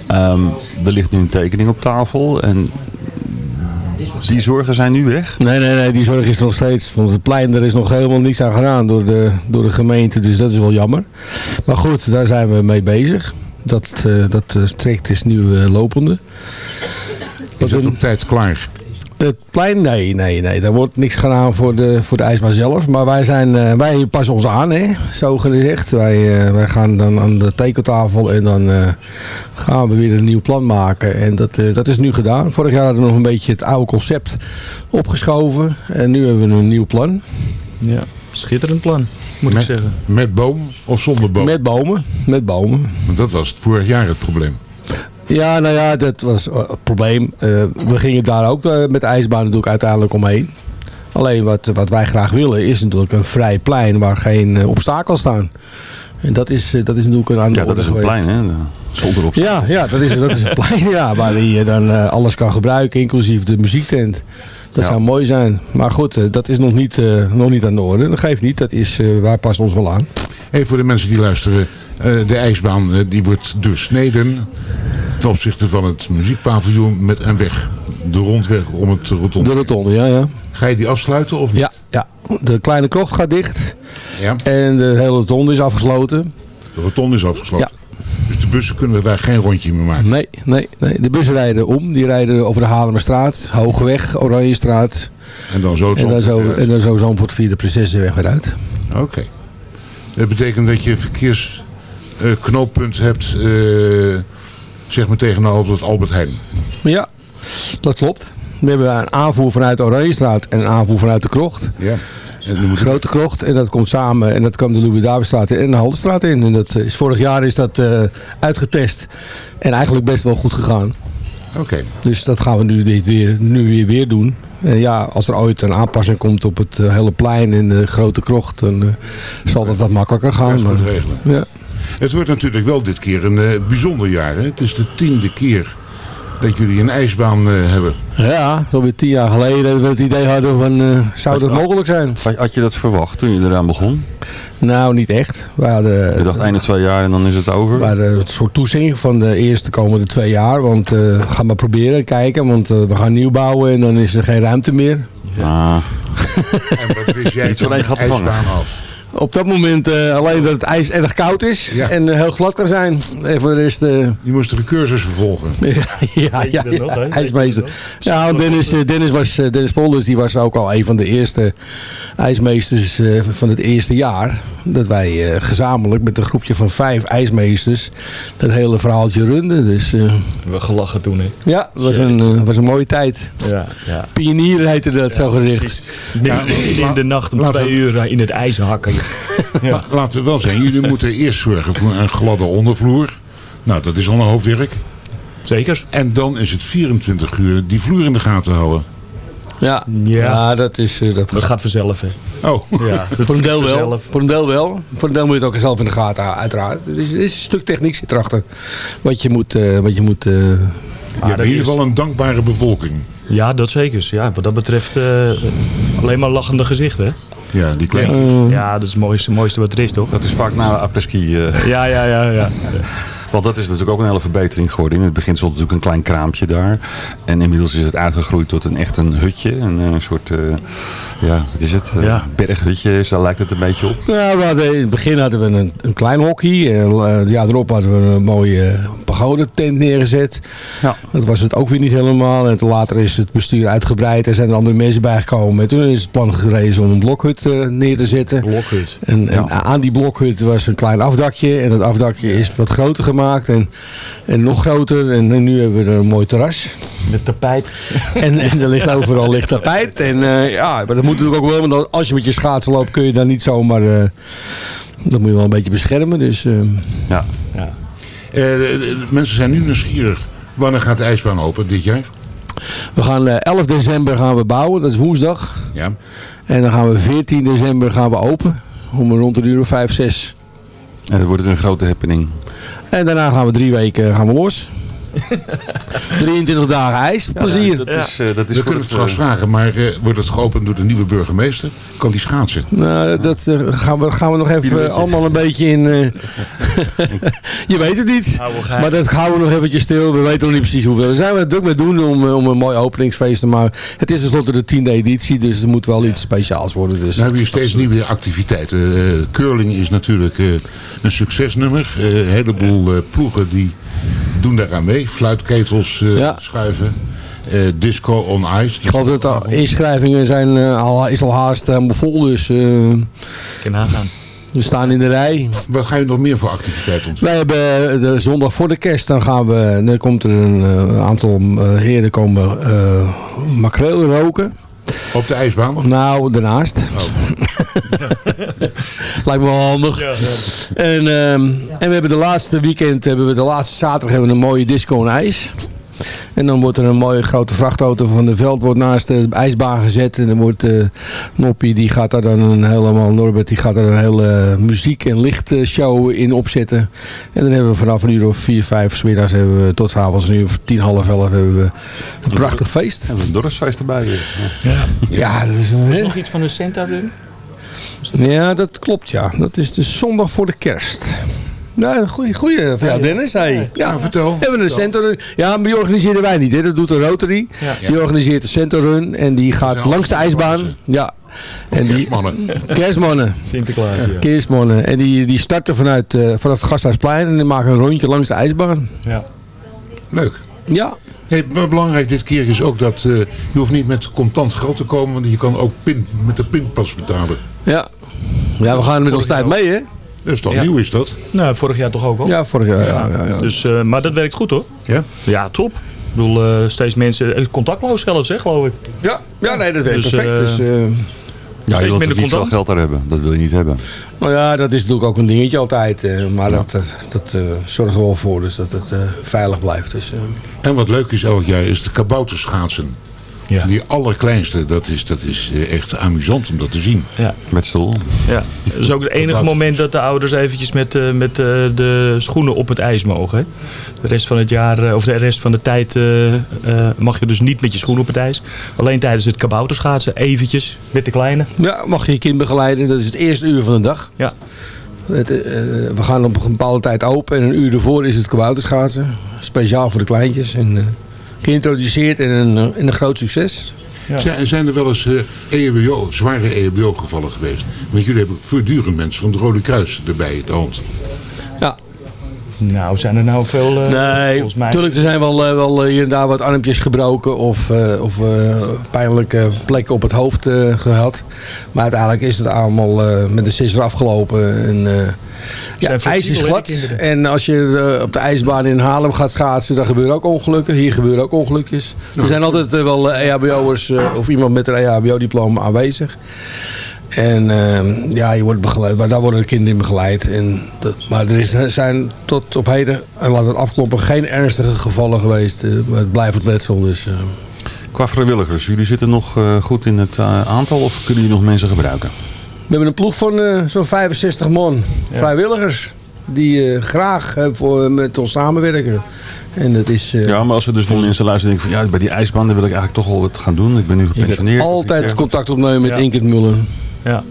Ehm, er ligt nu een tekening op tafel en die zorgen zijn nu weg. Nee, nee, nee, die zorg is er nog steeds. Want het plein, er is nog helemaal niets aan gedaan door de, door de gemeente. Dus dat is wel jammer. Maar goed, daar zijn we mee bezig. Dat, eh, dat eh, traject is nu eh, lopende. Is dat op tijd klaar? Het plein, nee, nee, nee. Daar wordt niks gedaan voor de, voor de ijsbaan zelf. Maar wij, zijn, eh, wij passen ons aan, hè, zo gezegd. Wij, eh, wij gaan dan aan de tekentafel en dan eh, gaan we weer een nieuw plan maken. En dat, eh, dat is nu gedaan. Vorig jaar hadden we nog een beetje het oude concept opgeschoven. En nu hebben we een nieuw plan. Ja, schitterend plan, moet met, ik zeggen. Met boom of zonder boom? Met bomen, met bomen. Want dat was het vorig jaar het probleem. Ja, nou ja, dat was eh, het probleem. Eh, we gingen daar ook eh, met de ijsbaan natuurlijk uiteindelijk omheen. Alleen wat, wat wij graag willen is natuurlijk een vrij plein waar geen eh, obstakels staan. En dat is, eh, dat is natuurlijk een aan de Ja, dat is een geweest. plein, hè? Zonder op. Ja, ja dat, is, dat is een [LAUGHS] plein ja, waar je dan eh, alles kan gebruiken, inclusief de muziektent. Dat Ja. zou mooi zijn. Maar goed, eh, dat is nog niet, eh, nog niet aan de orde. Dat geeft niet. Dat is, eh, wij passen ons wel aan. Even voor de mensen die luisteren. eh, de ijsbaan eh, die wordt doorsneden ten opzichte van het muziekpaviljoen met een weg. De rondweg om het rotonde. De rotonde, ja, ja. Ga je die afsluiten of niet? Ja, ja. De kleine krocht gaat dicht. Ja. En de hele rotonde is afgesloten. De rotonde is afgesloten. Dus de bussen kunnen daar geen rondje meer maken. Nee, nee, nee. De bussen rijden om. Die rijden over de Haarlemmerstraat, Hogeweg, Oranjestraat. En dan zo het En dan zo, en dan zo Zandvoort via de Prinsessenweg weer uit. Oké. Dat betekent dat je verkeersknooppunt hebt, eh, zeg maar tegenover het Albert Heijn. Ja, dat klopt. We hebben een aanvoer vanuit de Oranjestraat en een aanvoer vanuit de Krocht. Ja. En Grote Krocht. En dat komt samen. En dat kwam de Louis-Davidstraat in en de Haldenstraat in. En dat is, vorig jaar is dat eh, uitgetest. En eigenlijk best wel goed gegaan. Oké. Dus dat gaan we nu, dit weer, nu weer, weer doen. En ja, als er ooit een aanpassing komt op het eh, hele plein en de grote krocht, dan eh, zal dat wat makkelijker gaan. Maar- ja. Het wordt natuurlijk wel dit keer een eh, bijzonder jaar. Hè? Het is de tiende keer dat jullie een ijsbaan eh, hebben. Ja, zo weer tien jaar geleden dat we het idee hadden van, eh, zou dat mogelijk zijn? Had, had je dat verwacht toen je eraan begon? Nou, niet echt. We hadden, Je dacht één of twee jaar en dan is het over? we hadden een soort toezegging van de eerste komende twee jaar. Want eh ga maar proberen, kijken. Want eh, we gaan nieuw bouwen en dan is er geen ruimte meer. Ah, En wat wist jij van vangen. ijsbaan af? Op dat moment eh, alleen dat het ijs erg koud is Ja. en eh, heel glad kan zijn. En voor de rest... eh, Je moest de cursus vervolgen. [LAUGHS] ja, ja, ja, hè? ijsmeester. Ja, Dennis, Dennis, was, eh, Dennis Polders die was ook al een van de eerste ijsmeesters eh, van het eerste jaar. Dat wij eh, gezamenlijk met een groepje van vijf ijsmeesters dat hele verhaaltje runden. Dus eh, We gelachen toen, hè. ja, het was een, was een mooie tijd. Ja, ja. Pionier heette dat, zo gezegd. Midden in de nacht om twee we- uur in het ijs hakken. Maar laten we wel zijn, jullie moeten eerst zorgen voor een gladde ondervloer. Nou, dat is al een hoop werk. Zeker. En dan is het 24 uur die vloer in de gaten houden. Ja, Ja. ja. dat is... eh, dat Dat gaat vanzelf, hè. Oh, Ja, [LAUGHS] dat voor een deel wel. Voor een deel wel. Voor een deel moet je het ook zelf in de gaten houden, uiteraard. Er is, er is een stuk techniek zit erachter. Wat je moet... eh, wat je moet eh, je hebt in ieder geval een dankbare bevolking. Ja, dat zeker. Ja, wat dat betreft eh, alleen maar lachende gezichten, hè. Ja, die kleine. Ja, dat is het mooiste, mooiste wat er is, toch? dat is vaak na apres-ski. eh, Ja, ja, ja, ja. [LAUGHS] Want dat is natuurlijk ook een hele verbetering geworden. In het begin stond natuurlijk een klein kraampje daar. En inmiddels is het uitgegroeid tot een echt een hutje. Een, eh, soort, eh, ja, wat is het? Eh, Ja. Berghutje, is, daar lijkt het een beetje op. Ja, we hadden, in het begin hadden we een, een klein hockey. En ja, erop hadden we een mooie eh, pagoda-tent neergezet. Ja. Dat was het ook weer niet helemaal. En toen later is het bestuur uitgebreid. Er zijn er andere mensen bijgekomen. En toen is het plan gerezen om een blokhut neer te zetten. Blokhut. En, en aan die blokhut was een klein afdakje. En dat afdakje is wat groter gemaakt. En, en nog groter. En nu hebben we er een mooi terras. Met tapijt. En, en er ligt overal licht tapijt. En eh, ja, maar dat moet natuurlijk ook wel. Want als je met je schaatsen loopt kun je daar niet zomaar... eh dat moet je wel een beetje beschermen. Dus eh, Ja. Eh, de- de- de mensen zijn nu nieuwsgierig. Wanneer gaat de ijsbaan open dit jaar? we gaan eh, 11 december gaan we bouwen. Dat is woensdag. Ja. En dan gaan we 14 december gaan we open. Om rond de uur of 5, 6. En dat wordt een grote happening. En daarna gaan we drie weken gaan we los. [LAUGHS] 23 dagen ijs. Plezier. Dat is, eh, dat is We kunnen het straks eh, vragen, maar eh, wordt het geopend door de nieuwe burgemeester? Kan die schaatsen? Nou, dat gaan, we, gaan we nog even allemaal een beetje in... eh, [LAUGHS] je weet het niet. Maar dat houden we nog eventjes stil. We weten nog niet precies hoeveel. Daar zijn we druk mee doen om, om een mooi openingsfeest te maken. Het is tenslotte de tiende editie, dus het moet wel iets speciaals worden. Dus. Hebben we steeds nieuwe activiteiten. Curling is natuurlijk eh, een succesnummer. Eh, een heleboel eh, ploegen die doen daaraan mee. Fluitketels eh, Ja. schuiven. Eh, disco on ice. Ik geloof dat de inschrijvingen zijn, eh, al, is al haast helemaal vol, dus eh, nagaan. we staan in de rij. Wat ga je nog meer voor activiteiten ontwikkelen? Wij hebben de zondag voor de kerst, dan gaan we, dan komt er een aantal eh, heren komen eh makreel roken. Op de ijsbaan? Nou, daarnaast. [LAUGHS] Lijkt me wel handig. En, ehm, en we hebben de laatste weekend, hebben we de laatste zaterdag hebben we een mooie disco en ijs. En dan wordt er een mooie grote vrachtauto van de veld wordt naast de ijsbaan gezet. En dan wordt eh Noppie, die gaat daar dan een helemaal, Norbert, die gaat daar een hele muziek- en lichtshow in opzetten. En dan hebben we vanaf een uur of vier, vijf, 's middags hebben we tot 's avonds een uur of tien, half elf hebben we een prachtig feest. En een dorpsfeest erbij. Ja. Ja, dat is een nog iets van een Santa Run? Ja, dat klopt ja. Dat is de zondag voor de kerst. Nou, goeie, goeie van jou Dennis. Hey. Ja, vertel. We hebben een centerrun. Ja, maar die organiseren wij niet. Hè. Dat doet de Rotary. Die organiseert de centerrun. En die gaat langs de ijsbaan. Ja. En die, Kerstmannen. kerstmannen. Sinterklaas, ja. Kerstmannen. En die, die starten vanuit, eh, vanaf het Gasthuisplein. En die maken een rondje langs de ijsbaan. ja. Leuk. Ja. Hey, maar belangrijk dit keer is ook dat eh, je hoeft niet met contant geld te komen. Want je kan ook pin, met de pinpas betalen. Ja. Ja, we gaan met ons tijd mee hè. Dat is toch Ja. nieuw is dat? Nou, vorig jaar toch ook al? Ja, vorig jaar. Ja, ja, ja. Dus, eh, maar dat werkt goed hoor. Ja? Ja, top. Ik bedoel, eh, steeds mensen, eh, contactloos zelfs hè, geloof ik. Ja, ja nee, dat werkt Dus, perfect. Dus, eh, Ja, je wilt niet veel geld daar hebben. Dat wil je niet hebben. Nou ja, dat is natuurlijk ook een dingetje altijd. eh, maar dat, dat, dat eh, zorgen we wel voor dus dat het eh, veilig blijft. Dus, eh, En wat leuk is elk jaar is de kabouterschaatsen. Die allerkleinste, dat is, dat is eh, echt amusant om dat te zien. Ja. Met stoel. Ja. Dat is ook het enige moment dat de ouders eventjes met, eh, met eh, de schoenen op het ijs mogen. De rest van het jaar, of de rest van de tijd mag je dus niet met je schoenen op het ijs. Alleen tijdens het kabouterschaatsen eventjes met de kleine. Ja, mag je je kind begeleiden. Dat is het eerste uur van de dag. Ja. Het, we gaan op een bepaalde tijd open en een uur ervoor is het kabouterschaatsen. Speciaal voor de kleintjes. En, geïntroduceerd en een, eh, en een groot succes. Ja. Zijn er wel eens uh, zware EHBO-gevallen geweest? Want jullie hebben voortdurend mensen van het Rode Kruis erbij in de hand. Nou, zijn er nou veel... Eh, nee, natuurlijk. mij... er zijn wel, eh, wel eh, hier en daar wat armpjes gebroken of, of pijnlijke plekken op het hoofd gehad. Maar uiteindelijk is het allemaal met de sisser afgelopen en... ja, ijs is glad. En als je op de ijsbaan in Haarlem gaat schaatsen, dan gebeuren ook ongelukken. Hier gebeuren ook ongelukjes. Er zijn altijd wel EHBO'ers of iemand met een EHBO-diploma aanwezig. En ehm, ja, je wordt begeleid, maar daar worden de kinderen in begeleid. En dat, maar er is, zijn tot op heden, en laten we het afkloppen, geen ernstige gevallen geweest. Eh, het blijft het letsel dus. Eh. Qua vrijwilligers, jullie zitten nog eh, goed in het aantal of kunnen jullie nog mensen gebruiken? We hebben een ploeg van zo'n 65 man vrijwilligers die graag voor, met ons samenwerken. En dat is, ja, maar als er dus van mensen luisteren denken van ja, bij die ijsbanden wil ik eigenlijk toch al wat gaan doen. Ik ben nu gepensioneerd. altijd contact opnemen met ja. Inkert Mullen ja,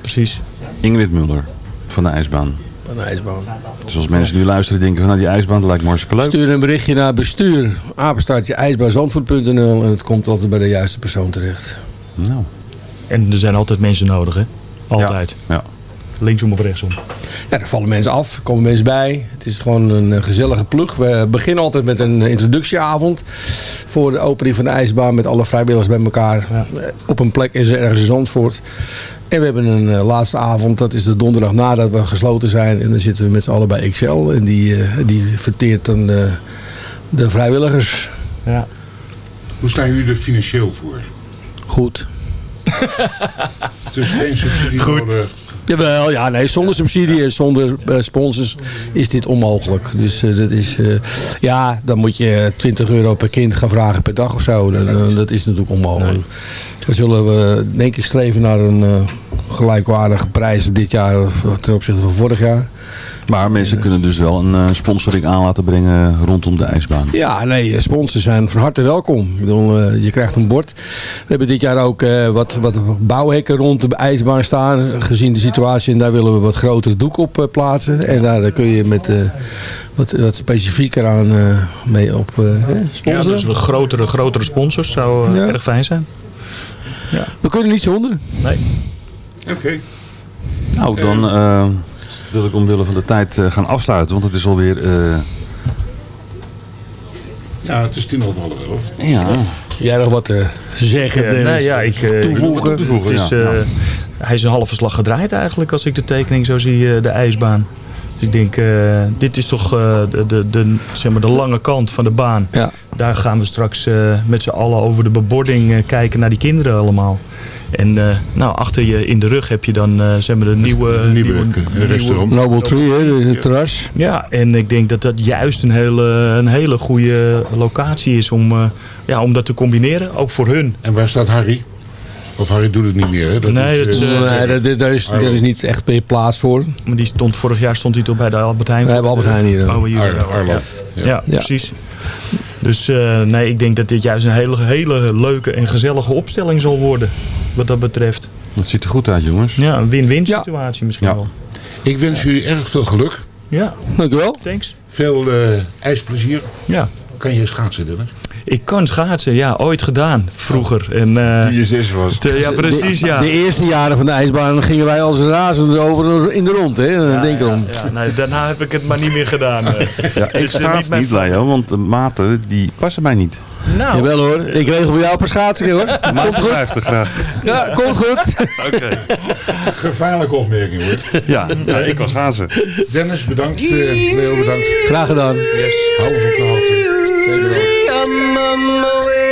precies. Ingrid Mulder van de IJsbaan. Van de IJsbaan. Dus als mensen nu luisteren denken van nou die IJsbaan, dat lijkt me hartstikke leuk. Stuur een berichtje naar bestuur, apenstaartje ijsbaanzandvoort.nl en het komt altijd bij de juiste persoon terecht. Nou. En er zijn altijd mensen nodig hè? Altijd. ja. ja linksom of rechtsom. Ja, er vallen mensen af, komen mensen bij. Het is gewoon een gezellige plug. We beginnen altijd met een introductieavond voor de opening van de ijsbaan met alle vrijwilligers bij elkaar. Op een plek is er ergens in Zandvoort. En we hebben een eh, laatste avond, dat is de donderdag nadat we gesloten zijn. En dan zitten we met z'n allen bij Excel. En die, eh, die verteert dan de vrijwilligers. Ja. Hoe staan jullie er financieel voor? Goed. dus geen subsidie Goed. Jawel, ja, nee, zonder subsidie en zonder eh, sponsors is dit onmogelijk. Dus eh, dat is, eh, ja, dan moet je 20 euro per kind gaan vragen per dag of zo. Dat, dat is natuurlijk onmogelijk. Dan zullen we, denk ik, streven naar een gelijkwaardige prijs dit jaar ten opzichte van vorig jaar. Maar mensen kunnen dus wel een eh, sponsoring aan laten brengen rondom de ijsbaan. Ja, nee, eh, sponsors zijn van harte welkom. Ik bedoel, eh, je krijgt een bord. We hebben dit jaar ook wat, wat bouwhekken rond de ijsbaan staan. Gezien de situatie en daar willen we wat grotere doek op plaatsen. En daar kun je met wat, wat specifieker aan mee op sponsoren. Ja, dus grotere, grotere sponsors zou erg fijn zijn. Ja. We kunnen niet zonder. Nee. Oké. Nou, dan wil ik omwille van de tijd eh, gaan afsluiten, want het is alweer... Eh, ja, het is tien over half elf. Ja. Jij nog wat te zeggen? Dennis? nee, ja, ik, toevoegen. het is. Hij is een halve slag gedraaid eigenlijk als ik de tekening zo zie, de ijsbaan. Dus ik denk, eh, dit is toch eh, de, de, de, zeg maar de lange kant van de baan. Ja. Daar gaan we straks eh, met z'n allen over de bebording kijken naar die kinderen allemaal. En nou, achter je in de rug heb je dan zeg maar de nieuwe, nieuwe, nieuwe, restaurant. Noble Tree, hè, het terras. Ja, en ik denk dat dat juist een hele, een hele goede locatie is om, ja, om dat te combineren, ook voor hun. En waar staat Harry? Of Harry doet het niet meer, hè? Dat nee, is, dat, eh, eh, nee dat, is, dat is niet echt meer plaats voor. Maar die stond, vorig jaar stond hij toch bij de Albert Heijn. We hebben Albert Heijn hier. Eh, Oude ja. Ja, precies. Dus nee, ik denk dat dit juist een hele, hele leuke en gezellige opstelling zal worden. Wat dat betreft. Dat ziet er goed uit, jongens. Ja, een win-win situatie misschien wel. Ik wens jullie erg veel geluk. Ja. Dankjewel. Thanks. Veel ijsplezier. Ja. Kan je schaatsen, Dennis? Ik kan schaatsen, ja, ooit gedaan, vroeger. Oh, en, uh, Toen je zes was. Ja, precies, de, ja. De eerste jaren van de ijsbaan gingen wij als razend over in de rond, hè? Ja, denk erom. Ja, ja. Nee, daarna heb ik het maar niet meer gedaan. Eh. [LAUGHS] ja, ik schaats niet, niet want de maten die passen mij niet. Nou. Jawel hoor, ik regel voor jou per schaatsen hoor. [LAUGHS] Komt goed. 50 graag. Ja, komt goed. [LAUGHS] Oké. Gevaarlijke opmerking hoor. Ja, ik was schaatsen. Dennis bedankt, eh, uh, bedankt. Graag gedaan. Yes. Hou ons op de hoogte. I'm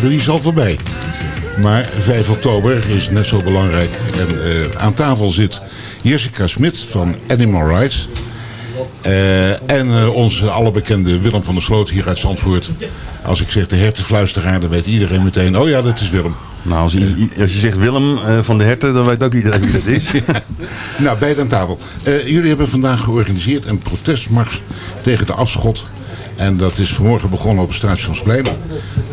van gisteren, die is al voorbij. Maar 5 oktober is net zo belangrijk. En eh, aan tafel zit Jessica Smit van Animal Rights. Eh, en eh, onze allerbekende Willem van der Sloot hier uit Zandvoort. Als ik zeg de hertenfluisteraar, dan weet iedereen meteen, oh ja, dat is Willem. Nou, als je, als je zegt Willem van de Herten, dan weet ook iedereen wie dat is. [LAUGHS] Nou, beide aan tafel. Jullie hebben vandaag georganiseerd een protestmars tegen de afschot. En dat is vanmorgen begonnen op het Stationsplein.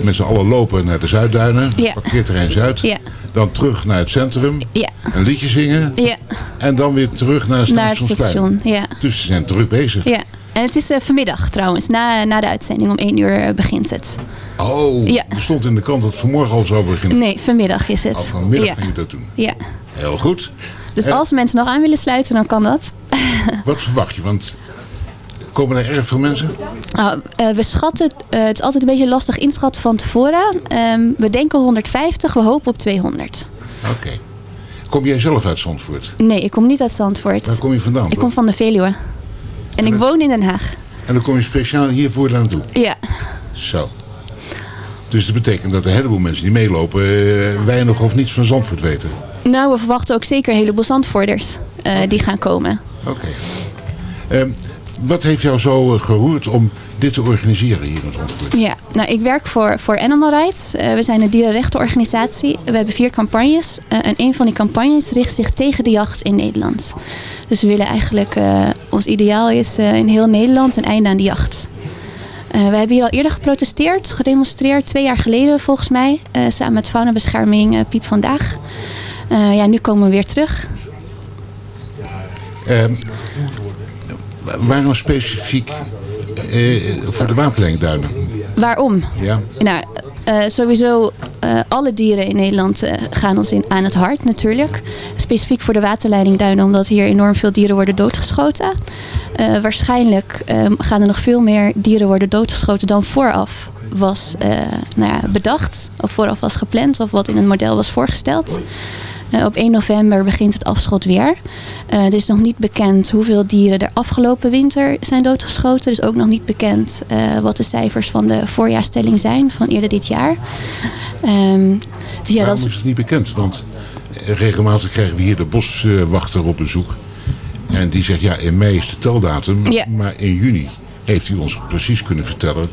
Met z'n allen lopen naar de Zuidduinen, Ja. parkeerterrein Zuid. Ja. Dan terug naar het centrum, Ja. een liedje zingen. Ja, En dan weer terug naar het naar het Stationsplein. station. Ja. Dus ze zijn druk bezig. ja. En het is eh, vanmiddag trouwens, na, na de uitzending om 1 uur eh, begint het. Oh, Ja. er stond in de krant dat het vanmorgen al zou beginnen. Nee, vanmiddag is het. Al vanmiddag ja. gaan jullie dat doen. ja. Heel goed. Dus als mensen nog aan willen sluiten, dan kan dat. [LAUGHS] Wat verwacht je? Want komen er erg veel mensen? Nou, eh, we schatten, eh, het is altijd een beetje lastig inschatten van tevoren. Ehm, we denken 150, we hopen op 200. Oké. Kom jij zelf uit Zandvoort? Nee, ik kom niet uit Zandvoort. Waar kom je vandaan? Ik kom van de Veluwe. En ik het- woon in Den Haag. En dan kom je speciaal hiervoor naartoe? Ja, Zo. Dus dat betekent dat een heleboel mensen die meelopen eh, weinig of niets van Zandvoort weten. nou we verwachten ook zeker een heleboel Zandvoorders die gaan komen. Oké. Ehm, wat heeft jou zo eh, geroerd om dit te organiseren hier in Zandvoort? Ja, nou ik werk voor, voor Animal Rights. Eh, we zijn een dierenrechtenorganisatie. We hebben vier campagnes. Eh, en een van die campagnes richt zich tegen de jacht in Nederland. Dus we willen eigenlijk, ons ideaal is in heel Nederland een einde aan de jacht. We hebben hier al eerder geprotesteerd, gedemonstreerd, twee jaar geleden volgens mij. samen met faunabescherming eh, Piep Vandaag. Ja, nu komen we weer terug. Ehm, wa- waarom specifiek eh, voor de waterlijnduinen? Waarom? Ja. Nou, eh, sowieso eh, alle dieren in Nederland gaan ons in, aan het hart natuurlijk. Specifiek voor de waterleidingduinen, omdat hier enorm veel dieren worden doodgeschoten. Waarschijnlijk eh, gaan er nog veel meer dieren worden doodgeschoten dan vooraf was nou ja, bedacht. Of vooraf was gepland of wat in het model was voorgesteld. Eh, op 1 november begint het afschot weer. Eh, het is nog niet bekend hoeveel dieren er afgelopen winter zijn doodgeschoten. Dus ook nog niet bekend eh, wat de cijfers van de voorjaarstelling zijn van eerder dit jaar. Ehm, dus ja, dat Waarom is, is het niet bekend? Want regelmatig krijgen we hier de boswachter op bezoek. En die zegt, ja, in mei is de teldatum. Ja. Maar in juni heeft u ons precies kunnen vertellen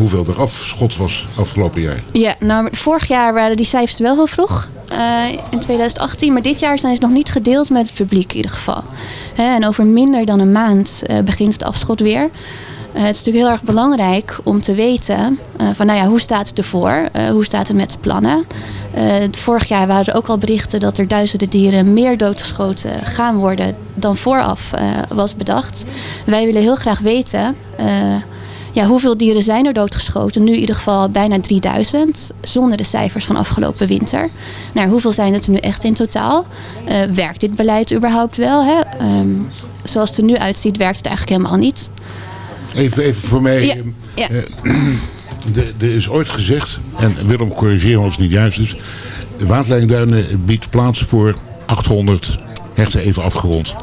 hoeveel er afschot was afgelopen jaar. ja, nou, vorig jaar waren die cijfers wel heel vroeg. eh, in 2018. Maar dit jaar zijn ze nog niet gedeeld met het publiek in ieder geval. En over minder dan een maand eh, begint het afschot weer. Eh, het is natuurlijk heel erg belangrijk om te weten van nou ja, hoe staat het ervoor? Hoe staat het met de plannen? Vorig jaar waren er ook al berichten dat er duizenden dieren meer doodgeschoten gaan worden dan vooraf was bedacht. Wij willen heel graag weten ja, hoeveel dieren zijn er doodgeschoten? Nu in ieder geval bijna 3000, zonder de cijfers van afgelopen winter. Nou, hoeveel zijn het er nu echt in totaal? Eh, werkt dit beleid überhaupt wel? Hè? Ehm, zoals het er nu uitziet, werkt het eigenlijk helemaal niet. Even, even voor mij. Ja, ehm, ja. eh, [CLEARS THROAT] Er is ooit gezegd, en Willem corrigeer het niet juist is. De Waterlijnduinen biedt plaats voor 800 herten even afgerond.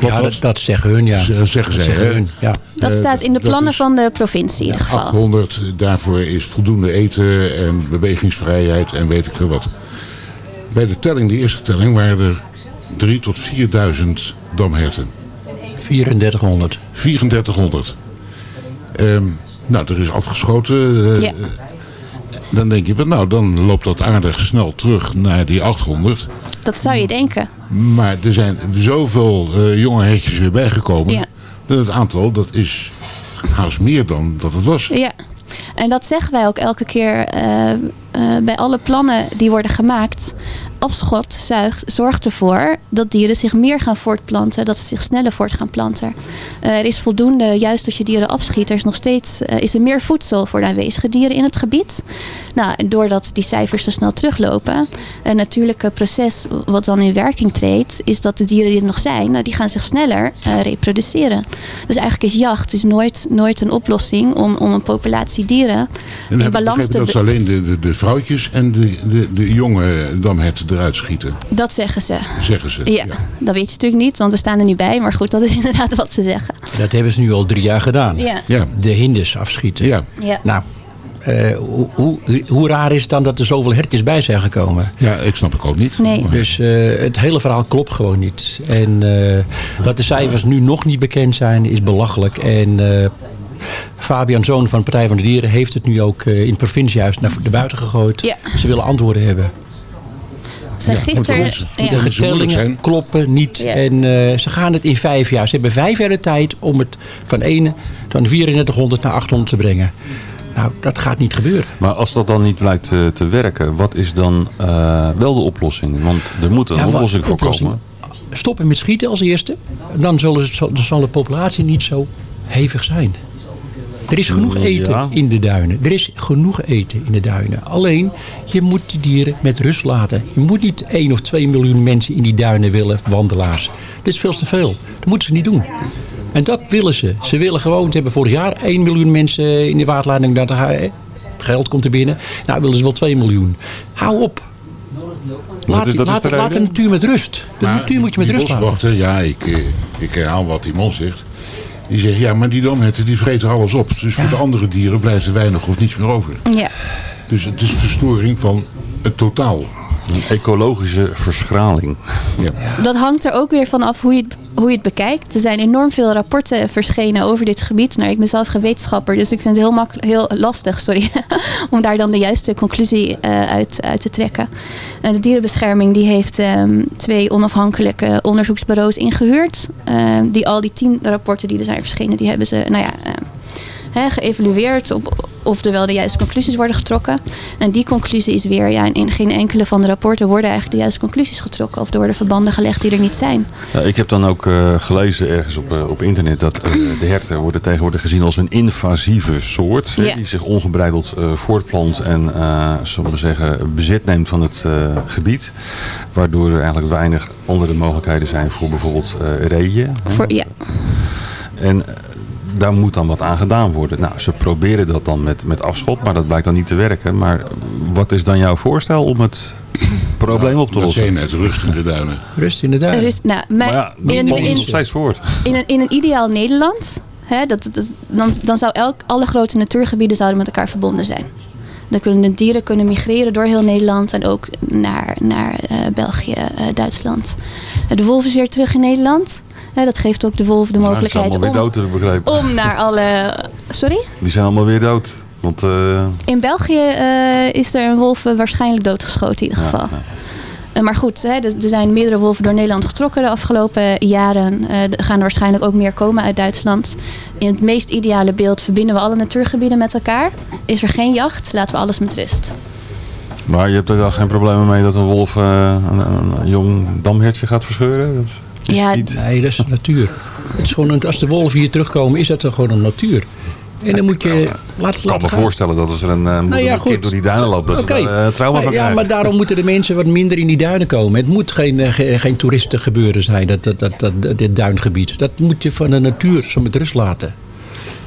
Ja, dat, dat zeggen hun, ja. Z- zeggen Dat zij, zeggen hun, ja. Dat Eh, staat in de plannen van de provincie in ieder geval. 800, daarvoor is voldoende eten en bewegingsvrijheid en weet ik veel wat. Bij de telling, de eerste telling, waren er 3 tot 4000 damherten. 3400. 3400. Ehm, nou, er is afgeschoten. eh, Ja. Dan denk je van, nou, dan loopt dat aardig snel terug naar die 800. Dat zou je denken. Maar er zijn zoveel eh, jonge hertjes weer bijgekomen. Ja. Dat het aantal, dat is haast meer dan dat het was. Ja, en dat zeggen wij ook elke keer eh, eh, bij alle plannen die worden gemaakt. Afschot zuigt, zorgt ervoor dat dieren zich meer gaan voortplanten, dat ze zich sneller voort gaan planten. Eh, er is voldoende, juist als je dieren afschiet, er is nog steeds eh, is er meer voedsel voor de aanwezige dieren in het gebied. Nou, doordat die cijfers zo snel teruglopen, een natuurlijke proces wat dan in werking treedt, is dat de dieren die er nog zijn, nou, die gaan zich sneller eh, reproduceren. Dus eigenlijk is jacht is nooit, nooit een oplossing om, om een populatie dieren in balans te dat be- alleen de, de, de vrouwtjes en de, de, de jonge damherten eruit schieten, Dat zeggen ze. zeggen ze. Ja, dat weet je natuurlijk niet, want we staan er niet bij. Maar goed, dat is [LAUGHS] inderdaad wat ze zeggen. Dat hebben ze nu al drie jaar gedaan. Ja. Ja. De hindes afschieten. Ja. Ja. Nou, eh, hoe, hoe, hoe raar is het dan dat er zoveel hertjes bij zijn gekomen? Ja, ik snap het ook niet. Nee. Dus eh, het hele verhaal klopt gewoon niet. En eh, dat de cijfers nu nog niet bekend zijn, is belachelijk. En eh, Fabian Zoon van Partij van de Dieren heeft het nu ook eh, in het provinciehuis naar de buiten gegooid. Ja. Ze willen antwoorden hebben. Zijn gisteren... ja. De getellingen kloppen niet. Ja. En eh, ze gaan het in vijf jaar. Ze hebben vijf jaar de tijd om het van 1 van 3400 naar 800 te brengen. Nou, dat gaat niet gebeuren. Maar als dat dan niet blijkt eh, te werken, wat is dan eh, wel de oplossing? Want er moet een Ja, oplossing voor oplossing? komen. Stoppen met schieten als eerste. Dan zullen, dan zal de populatie niet zo hevig zijn. Er is genoeg Ja. eten in de duinen. Er is genoeg eten in de duinen. Alleen, je moet die dieren met rust laten. Je moet niet 1 of 2 miljoen mensen in die duinen willen, wandelaars. Dat is veel te veel. Dat moeten ze niet doen. En dat willen ze. Ze willen gewoon, ze hebben vorig jaar 1 miljoen mensen in de waterleiding. Dat er, geld komt er binnen. Nou willen ze wel 2 miljoen. Hou op. Laat, is- laat, de laat de reden? natuur met rust. De Maar natuur moet je met rust laten. boswachter, ja, ik, eh, ik herhaal wat die man zegt. Die zegt, ja, maar die damherten die vreten alles op. Dus voor de andere dieren blijft er weinig of niets meer over. Ja. Dus het is verstoring van het totaal. Een ecologische verschraling. Ja. Dat hangt er ook weer van af hoe je, het, hoe je het bekijkt. Er zijn enorm veel rapporten verschenen over dit gebied. Nou, ik ben zelf geen wetenschapper, dus ik vind het heel, makkelijk, heel lastig sorry, [LAUGHS] om daar dan de juiste conclusie eh, uit, uit te trekken. Eh, de dierenbescherming die heeft ehm, twee onafhankelijke onderzoeksbureaus ingehuurd. Ehm, die al die tien rapporten die er zijn verschenen, die hebben ze nou ja, hè, geëvalueerd op, of er wel de juiste conclusies worden getrokken. En die conclusie is weer, ja, in geen enkele van de rapporten worden eigenlijk de juiste conclusies getrokken. Of er worden verbanden gelegd die er niet zijn. Ja, ik heb dan ook eh, gelezen ergens op, eh, op internet dat eh, de herten worden tegenwoordig gezien als een invasieve soort. Die zich ongebreideld voortplant en zullen we zeggen, bezit neemt van het gebied. Waardoor er eigenlijk weinig andere mogelijkheden zijn voor bijvoorbeeld reeën. Voor, ja. En daar moet dan wat aan gedaan worden. Nou, ze proberen dat dan met, met afschot, maar dat blijkt dan niet te werken. Maar wat is dan jouw voorstel om het probleem op te Dat lossen? het rust in de duinen. Rust in de duinen. Er is, nou, mijn- Maar ja, in, dan een, in, nog steeds voort. in, een, in een ideaal Nederland, hè, dat, dat, dan, dan zou elk, alle grote natuurgebieden zouden met elkaar verbonden zijn. Dan kunnen de dieren kunnen migreren door heel Nederland en ook naar, naar eh, België, eh, Duitsland. De wolf is weer terug in Nederland. Hè, dat geeft ook de wolf de Nou, mogelijkheid om, dood, naar alle... Sorry? Die zijn allemaal weer dood. Want eh, In België eh, is er een wolf eh, waarschijnlijk doodgeschoten in ieder geval. Eh, maar goed, hè, er er zijn meerdere wolven door Nederland getrokken de afgelopen jaren. Er gaan er waarschijnlijk ook meer komen uit Duitsland. In het meest ideale beeld verbinden we alle natuurgebieden met elkaar. Is er geen jacht, laten we alles met rust. Maar je hebt er wel geen problemen mee dat een wolf een, een, een jong damhertje gaat verscheuren? Dat is Ja, niet... Nee, dat is de natuur. Het is gewoon, een- als de wolven hier terugkomen, is dat dan gewoon een natuur. En dan moet je... Laat, Ik kan laat me gaan. voorstellen dat als er een, eh, moeder Nou ja, een kind door die duinen loopt, dat daar eh, trauma van Maar, ja, krijgen. maar daarom moeten de mensen wat minder in die duinen komen. Het moet geen, eh, ge- geen toeristengebeuren zijn, dat, dat, dat, dat, dit duingebied. Dat moet je van de natuur zo met rust laten.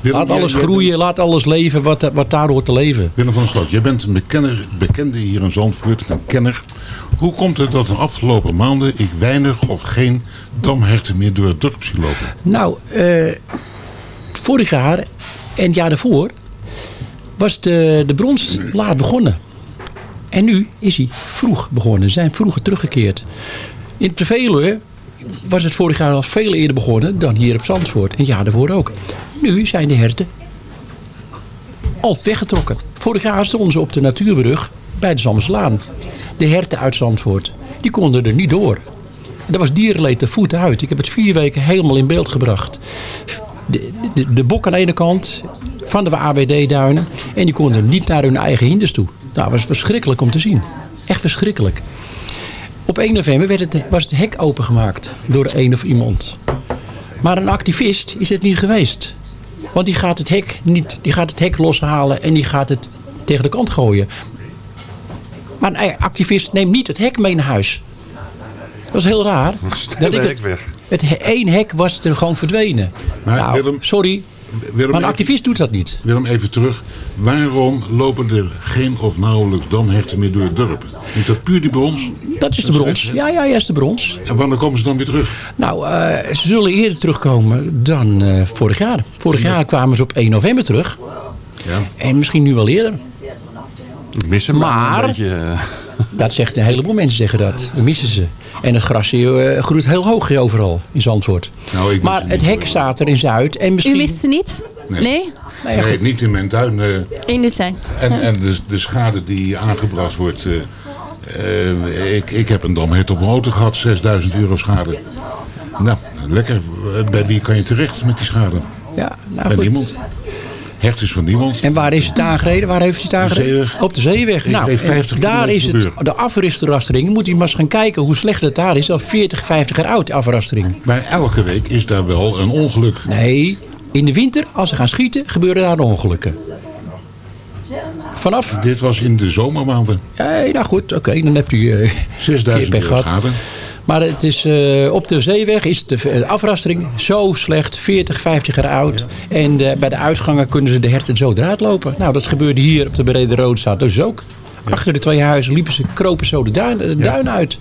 Willem, laat jij- alles jij groeien, laat alles leven wat, wat daar hoort te leven. Willem van der Sloot, jij bent een bekenner, bekende hier in Zandvoort, een kenner. Hoe komt het dat de afgelopen maanden ik weinig of geen damherten meer door het dorp zie lopen? Nou, eh, vorig jaar en het jaar daarvoor was de, de brons laat begonnen. En nu is hij vroeg begonnen. Ze zijn vroeger teruggekeerd. In het was het vorig jaar al veel eerder begonnen dan hier op Zandvoort. En jaar daarvoor ook. Nu zijn de herten al weggetrokken. Vorig jaar stonden ze op de natuurbrug bij de Zandvoortslaan. De herten uit Zandvoort, die konden er niet door. Dat was dierenleed te voet uit. Ik heb het vier weken helemaal in beeld gebracht. De, de, de bok aan de ene kant van de AWD-duinen. En die konden niet naar hun eigen hinders toe. Nou, dat was verschrikkelijk om te zien. Echt verschrikkelijk. Op 1 november werd het, was het hek opengemaakt door een of iemand. Maar een activist is het niet geweest. Want die gaat het hek, niet, die gaat het hek loshalen en die gaat het tegen de kant gooien. Maar een activist neemt niet het hek mee naar huis. Dat was heel raar. [LAUGHS] De ik hek weg. Het he- één hek was er gewoon verdwenen. Maar nou, Willem- sorry, Willem, maar een even- activist doet dat niet. Willem, even terug. Waarom lopen er geen of nauwelijks damherten meer door het dorp? Is dat puur die brons? Dat is de brons. Ja, ja, ja, is de brons. En wanneer komen ze dan weer terug? Nou, eh, ze zullen eerder terugkomen dan eh, vorig jaar. Vorig jaar kwamen ze op 1 november terug. En misschien nu wel eerder. Ik mis hem Maar- een beetje. [LAUGHS] Dat zegt een heleboel mensen zeggen dat. We missen ze. En het gras eh, groeit heel hoog hier overal in Zandvoort. Nou, ik maar het hek staat er in Zuid. En misschien... U mist ze niet? Nee. Nee? Nee, niet in mijn tuin. eh, In de tuin. en en de, de schade die aangebracht wordt. eh, eh, ik, ik heb een damhert op mijn auto gehad, 6000 euro schade. Nou, lekker. Bij wie kan je terecht met die schade? Ja, nou Bij goed. niemand. Hert is van niemand. En waar is het aangereden? Waar heeft hij het aangereden? zeeweg. Op de zeeweg. Ik nou, reed en 50 daar is het, de afristerrastering. Moet je maar eens gaan kijken hoe slecht het daar is. Dat 40, 50 jaar oud, afrastering. Maar elke week is daar wel een ongeluk. Nee, in de winter, als ze gaan schieten, gebeuren daar ongelukken. Vanaf? Dit was in de zomermaanden. Ja, nou goed, oké, dan hebt u eh 6000 keer pech euro gehad. schade. Maar het is, eh, op de zeeweg is de, afrastering zo slecht, 40, 50 jaar oud. En eh, bij de uitgangen kunnen ze de herten zo eruit lopen. Nou, dat gebeurde hier op de Brede Roodstraat dus ook. Achter de twee huizen liepen ze, kropen zo de duin, de duin uit.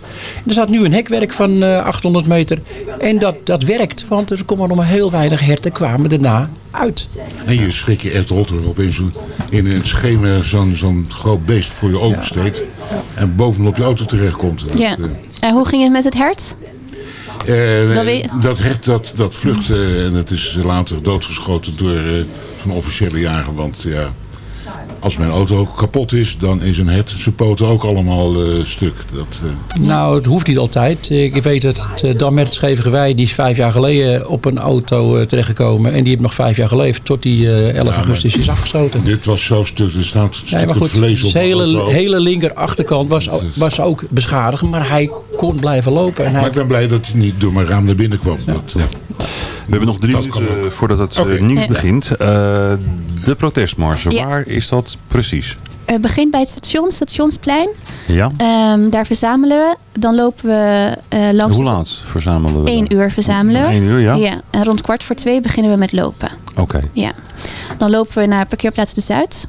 Er staat nu een hekwerk van eh, 800 meter. En dat, dat werkt, want er komen nog maar heel weinig herten kwamen daarna uit. En je schrik je echt rot er opeens in een schemer zo'n zo'n groot beest voor je oversteekt. En bovenop je auto terechtkomt. Dat, Ja. Eh, En hoe ging het met het hert? Eh, Dat hert dat, dat vluchtte en het is later doodgeschoten door eh, zo'n officiële jager. Want ja, als mijn auto kapot is, dan is een hert zijn poten ook allemaal eh, stuk. Dat, eh, Nou, het hoeft niet altijd. Ik weet dat uh, Dan met Schevigewij, die is vijf jaar geleden op een auto terechtgekomen. En die heeft nog vijf jaar geleefd tot die uh, 11 Ja, augustus is afgeschoten. Dit was zo stuk, er staat Nee, maar goed, vlees op de hele, hele linker achterkant was, ook- was ook beschadigd. Maar hij kon blijven lopen. En hij, Maar ik ben blij dat hij niet door mijn raam naar binnen kwam. Dat, eh, We hebben nog drie Dat minuten eh, voordat het eh, nieuws begint. Eh, de protestmars, Ja. waar is dat precies? Het begint bij het station, Stationsplein. Ja? Ehm, daar verzamelen we. Dan lopen we eh, langs... Hoe laat verzamelen we? Eén uur verzamelen we. Eén uur, ja? ja. En rond kwart voor twee beginnen we met lopen. Oké. Ja. Dan lopen we naar parkeerplaats De Zuid.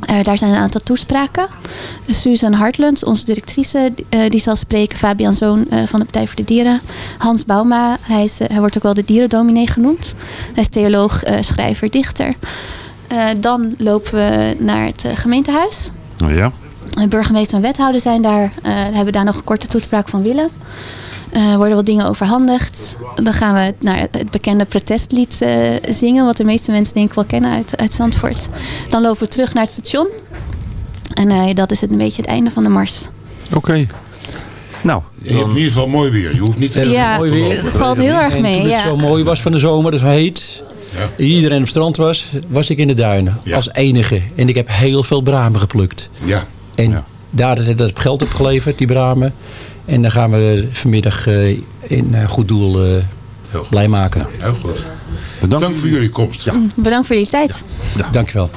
Eh, daar zijn een aantal toespraken. Susan Hartland, onze directrice, eh, die zal spreken. Fabian Zoon eh, van de Partij voor de Dieren. Hans Bauma, hij, is, hij wordt ook wel de dierendominee genoemd. Hij is theoloog, schrijver, dichter. Dan lopen we naar het eh, gemeentehuis. Nou ja. Burgemeester en wethouder zijn daar. Eh, hebben we daar nog een korte toespraak van Willem. Eh worden wat dingen overhandigd. Dan gaan we naar het bekende protestlied eh, zingen. Wat de meeste mensen denk ik wel kennen uit, uit Zandvoort. Dan lopen we terug naar het station. En eh, dat is het een beetje het einde van de mars. Oké. Nou, je hebt in ieder geval mooi weer. Je hoeft niet te Ja, te lopen. het valt heel erg en mee. toen het Ja. zo mooi was van de zomer, dus heet. Ja. Iedereen op het strand was, was ik in de duinen. Ja. Als enige. En ik heb heel veel bramen geplukt. Ja. En Ja. daar is dat geld opgeleverd, die bramen. En dan gaan we vanmiddag eh, in eh, goed doel eh, blij maken. Heel goed. bedankt. Dank voor jullie komst. Ja. Bedankt voor jullie tijd. Dankjewel.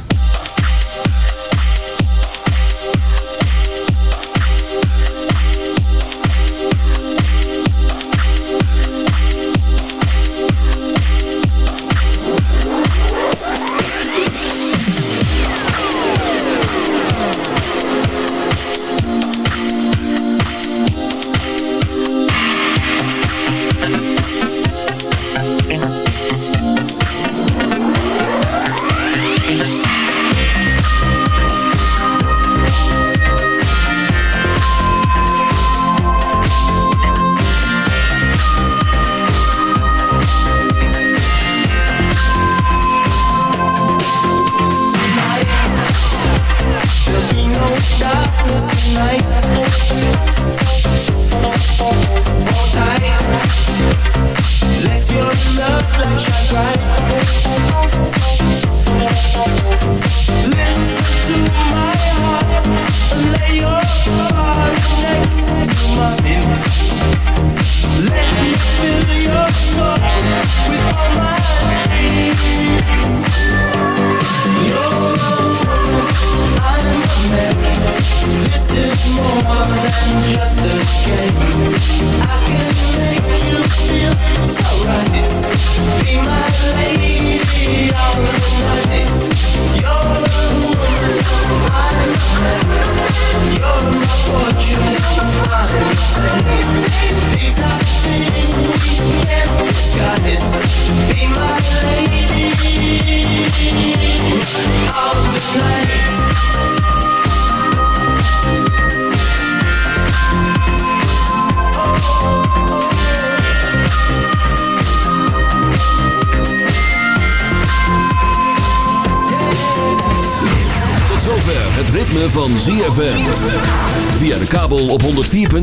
104.5.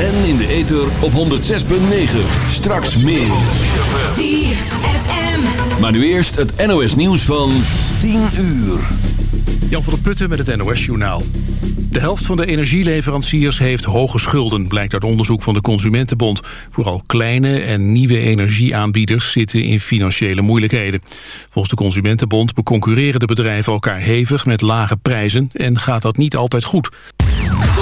En in de ether op 106.9. Straks meer. Maar nu eerst het NOS nieuws van 10 uur. Jan van der Putten met het NOS-journaal. De helft van de energieleveranciers heeft hoge schulden, blijkt uit onderzoek van de Consumentenbond. Vooral kleine en nieuwe energieaanbieders zitten in financiële moeilijkheden. Volgens de Consumentenbond beconcurreren de bedrijven elkaar hevig met lage prijzen en gaat dat niet altijd goed.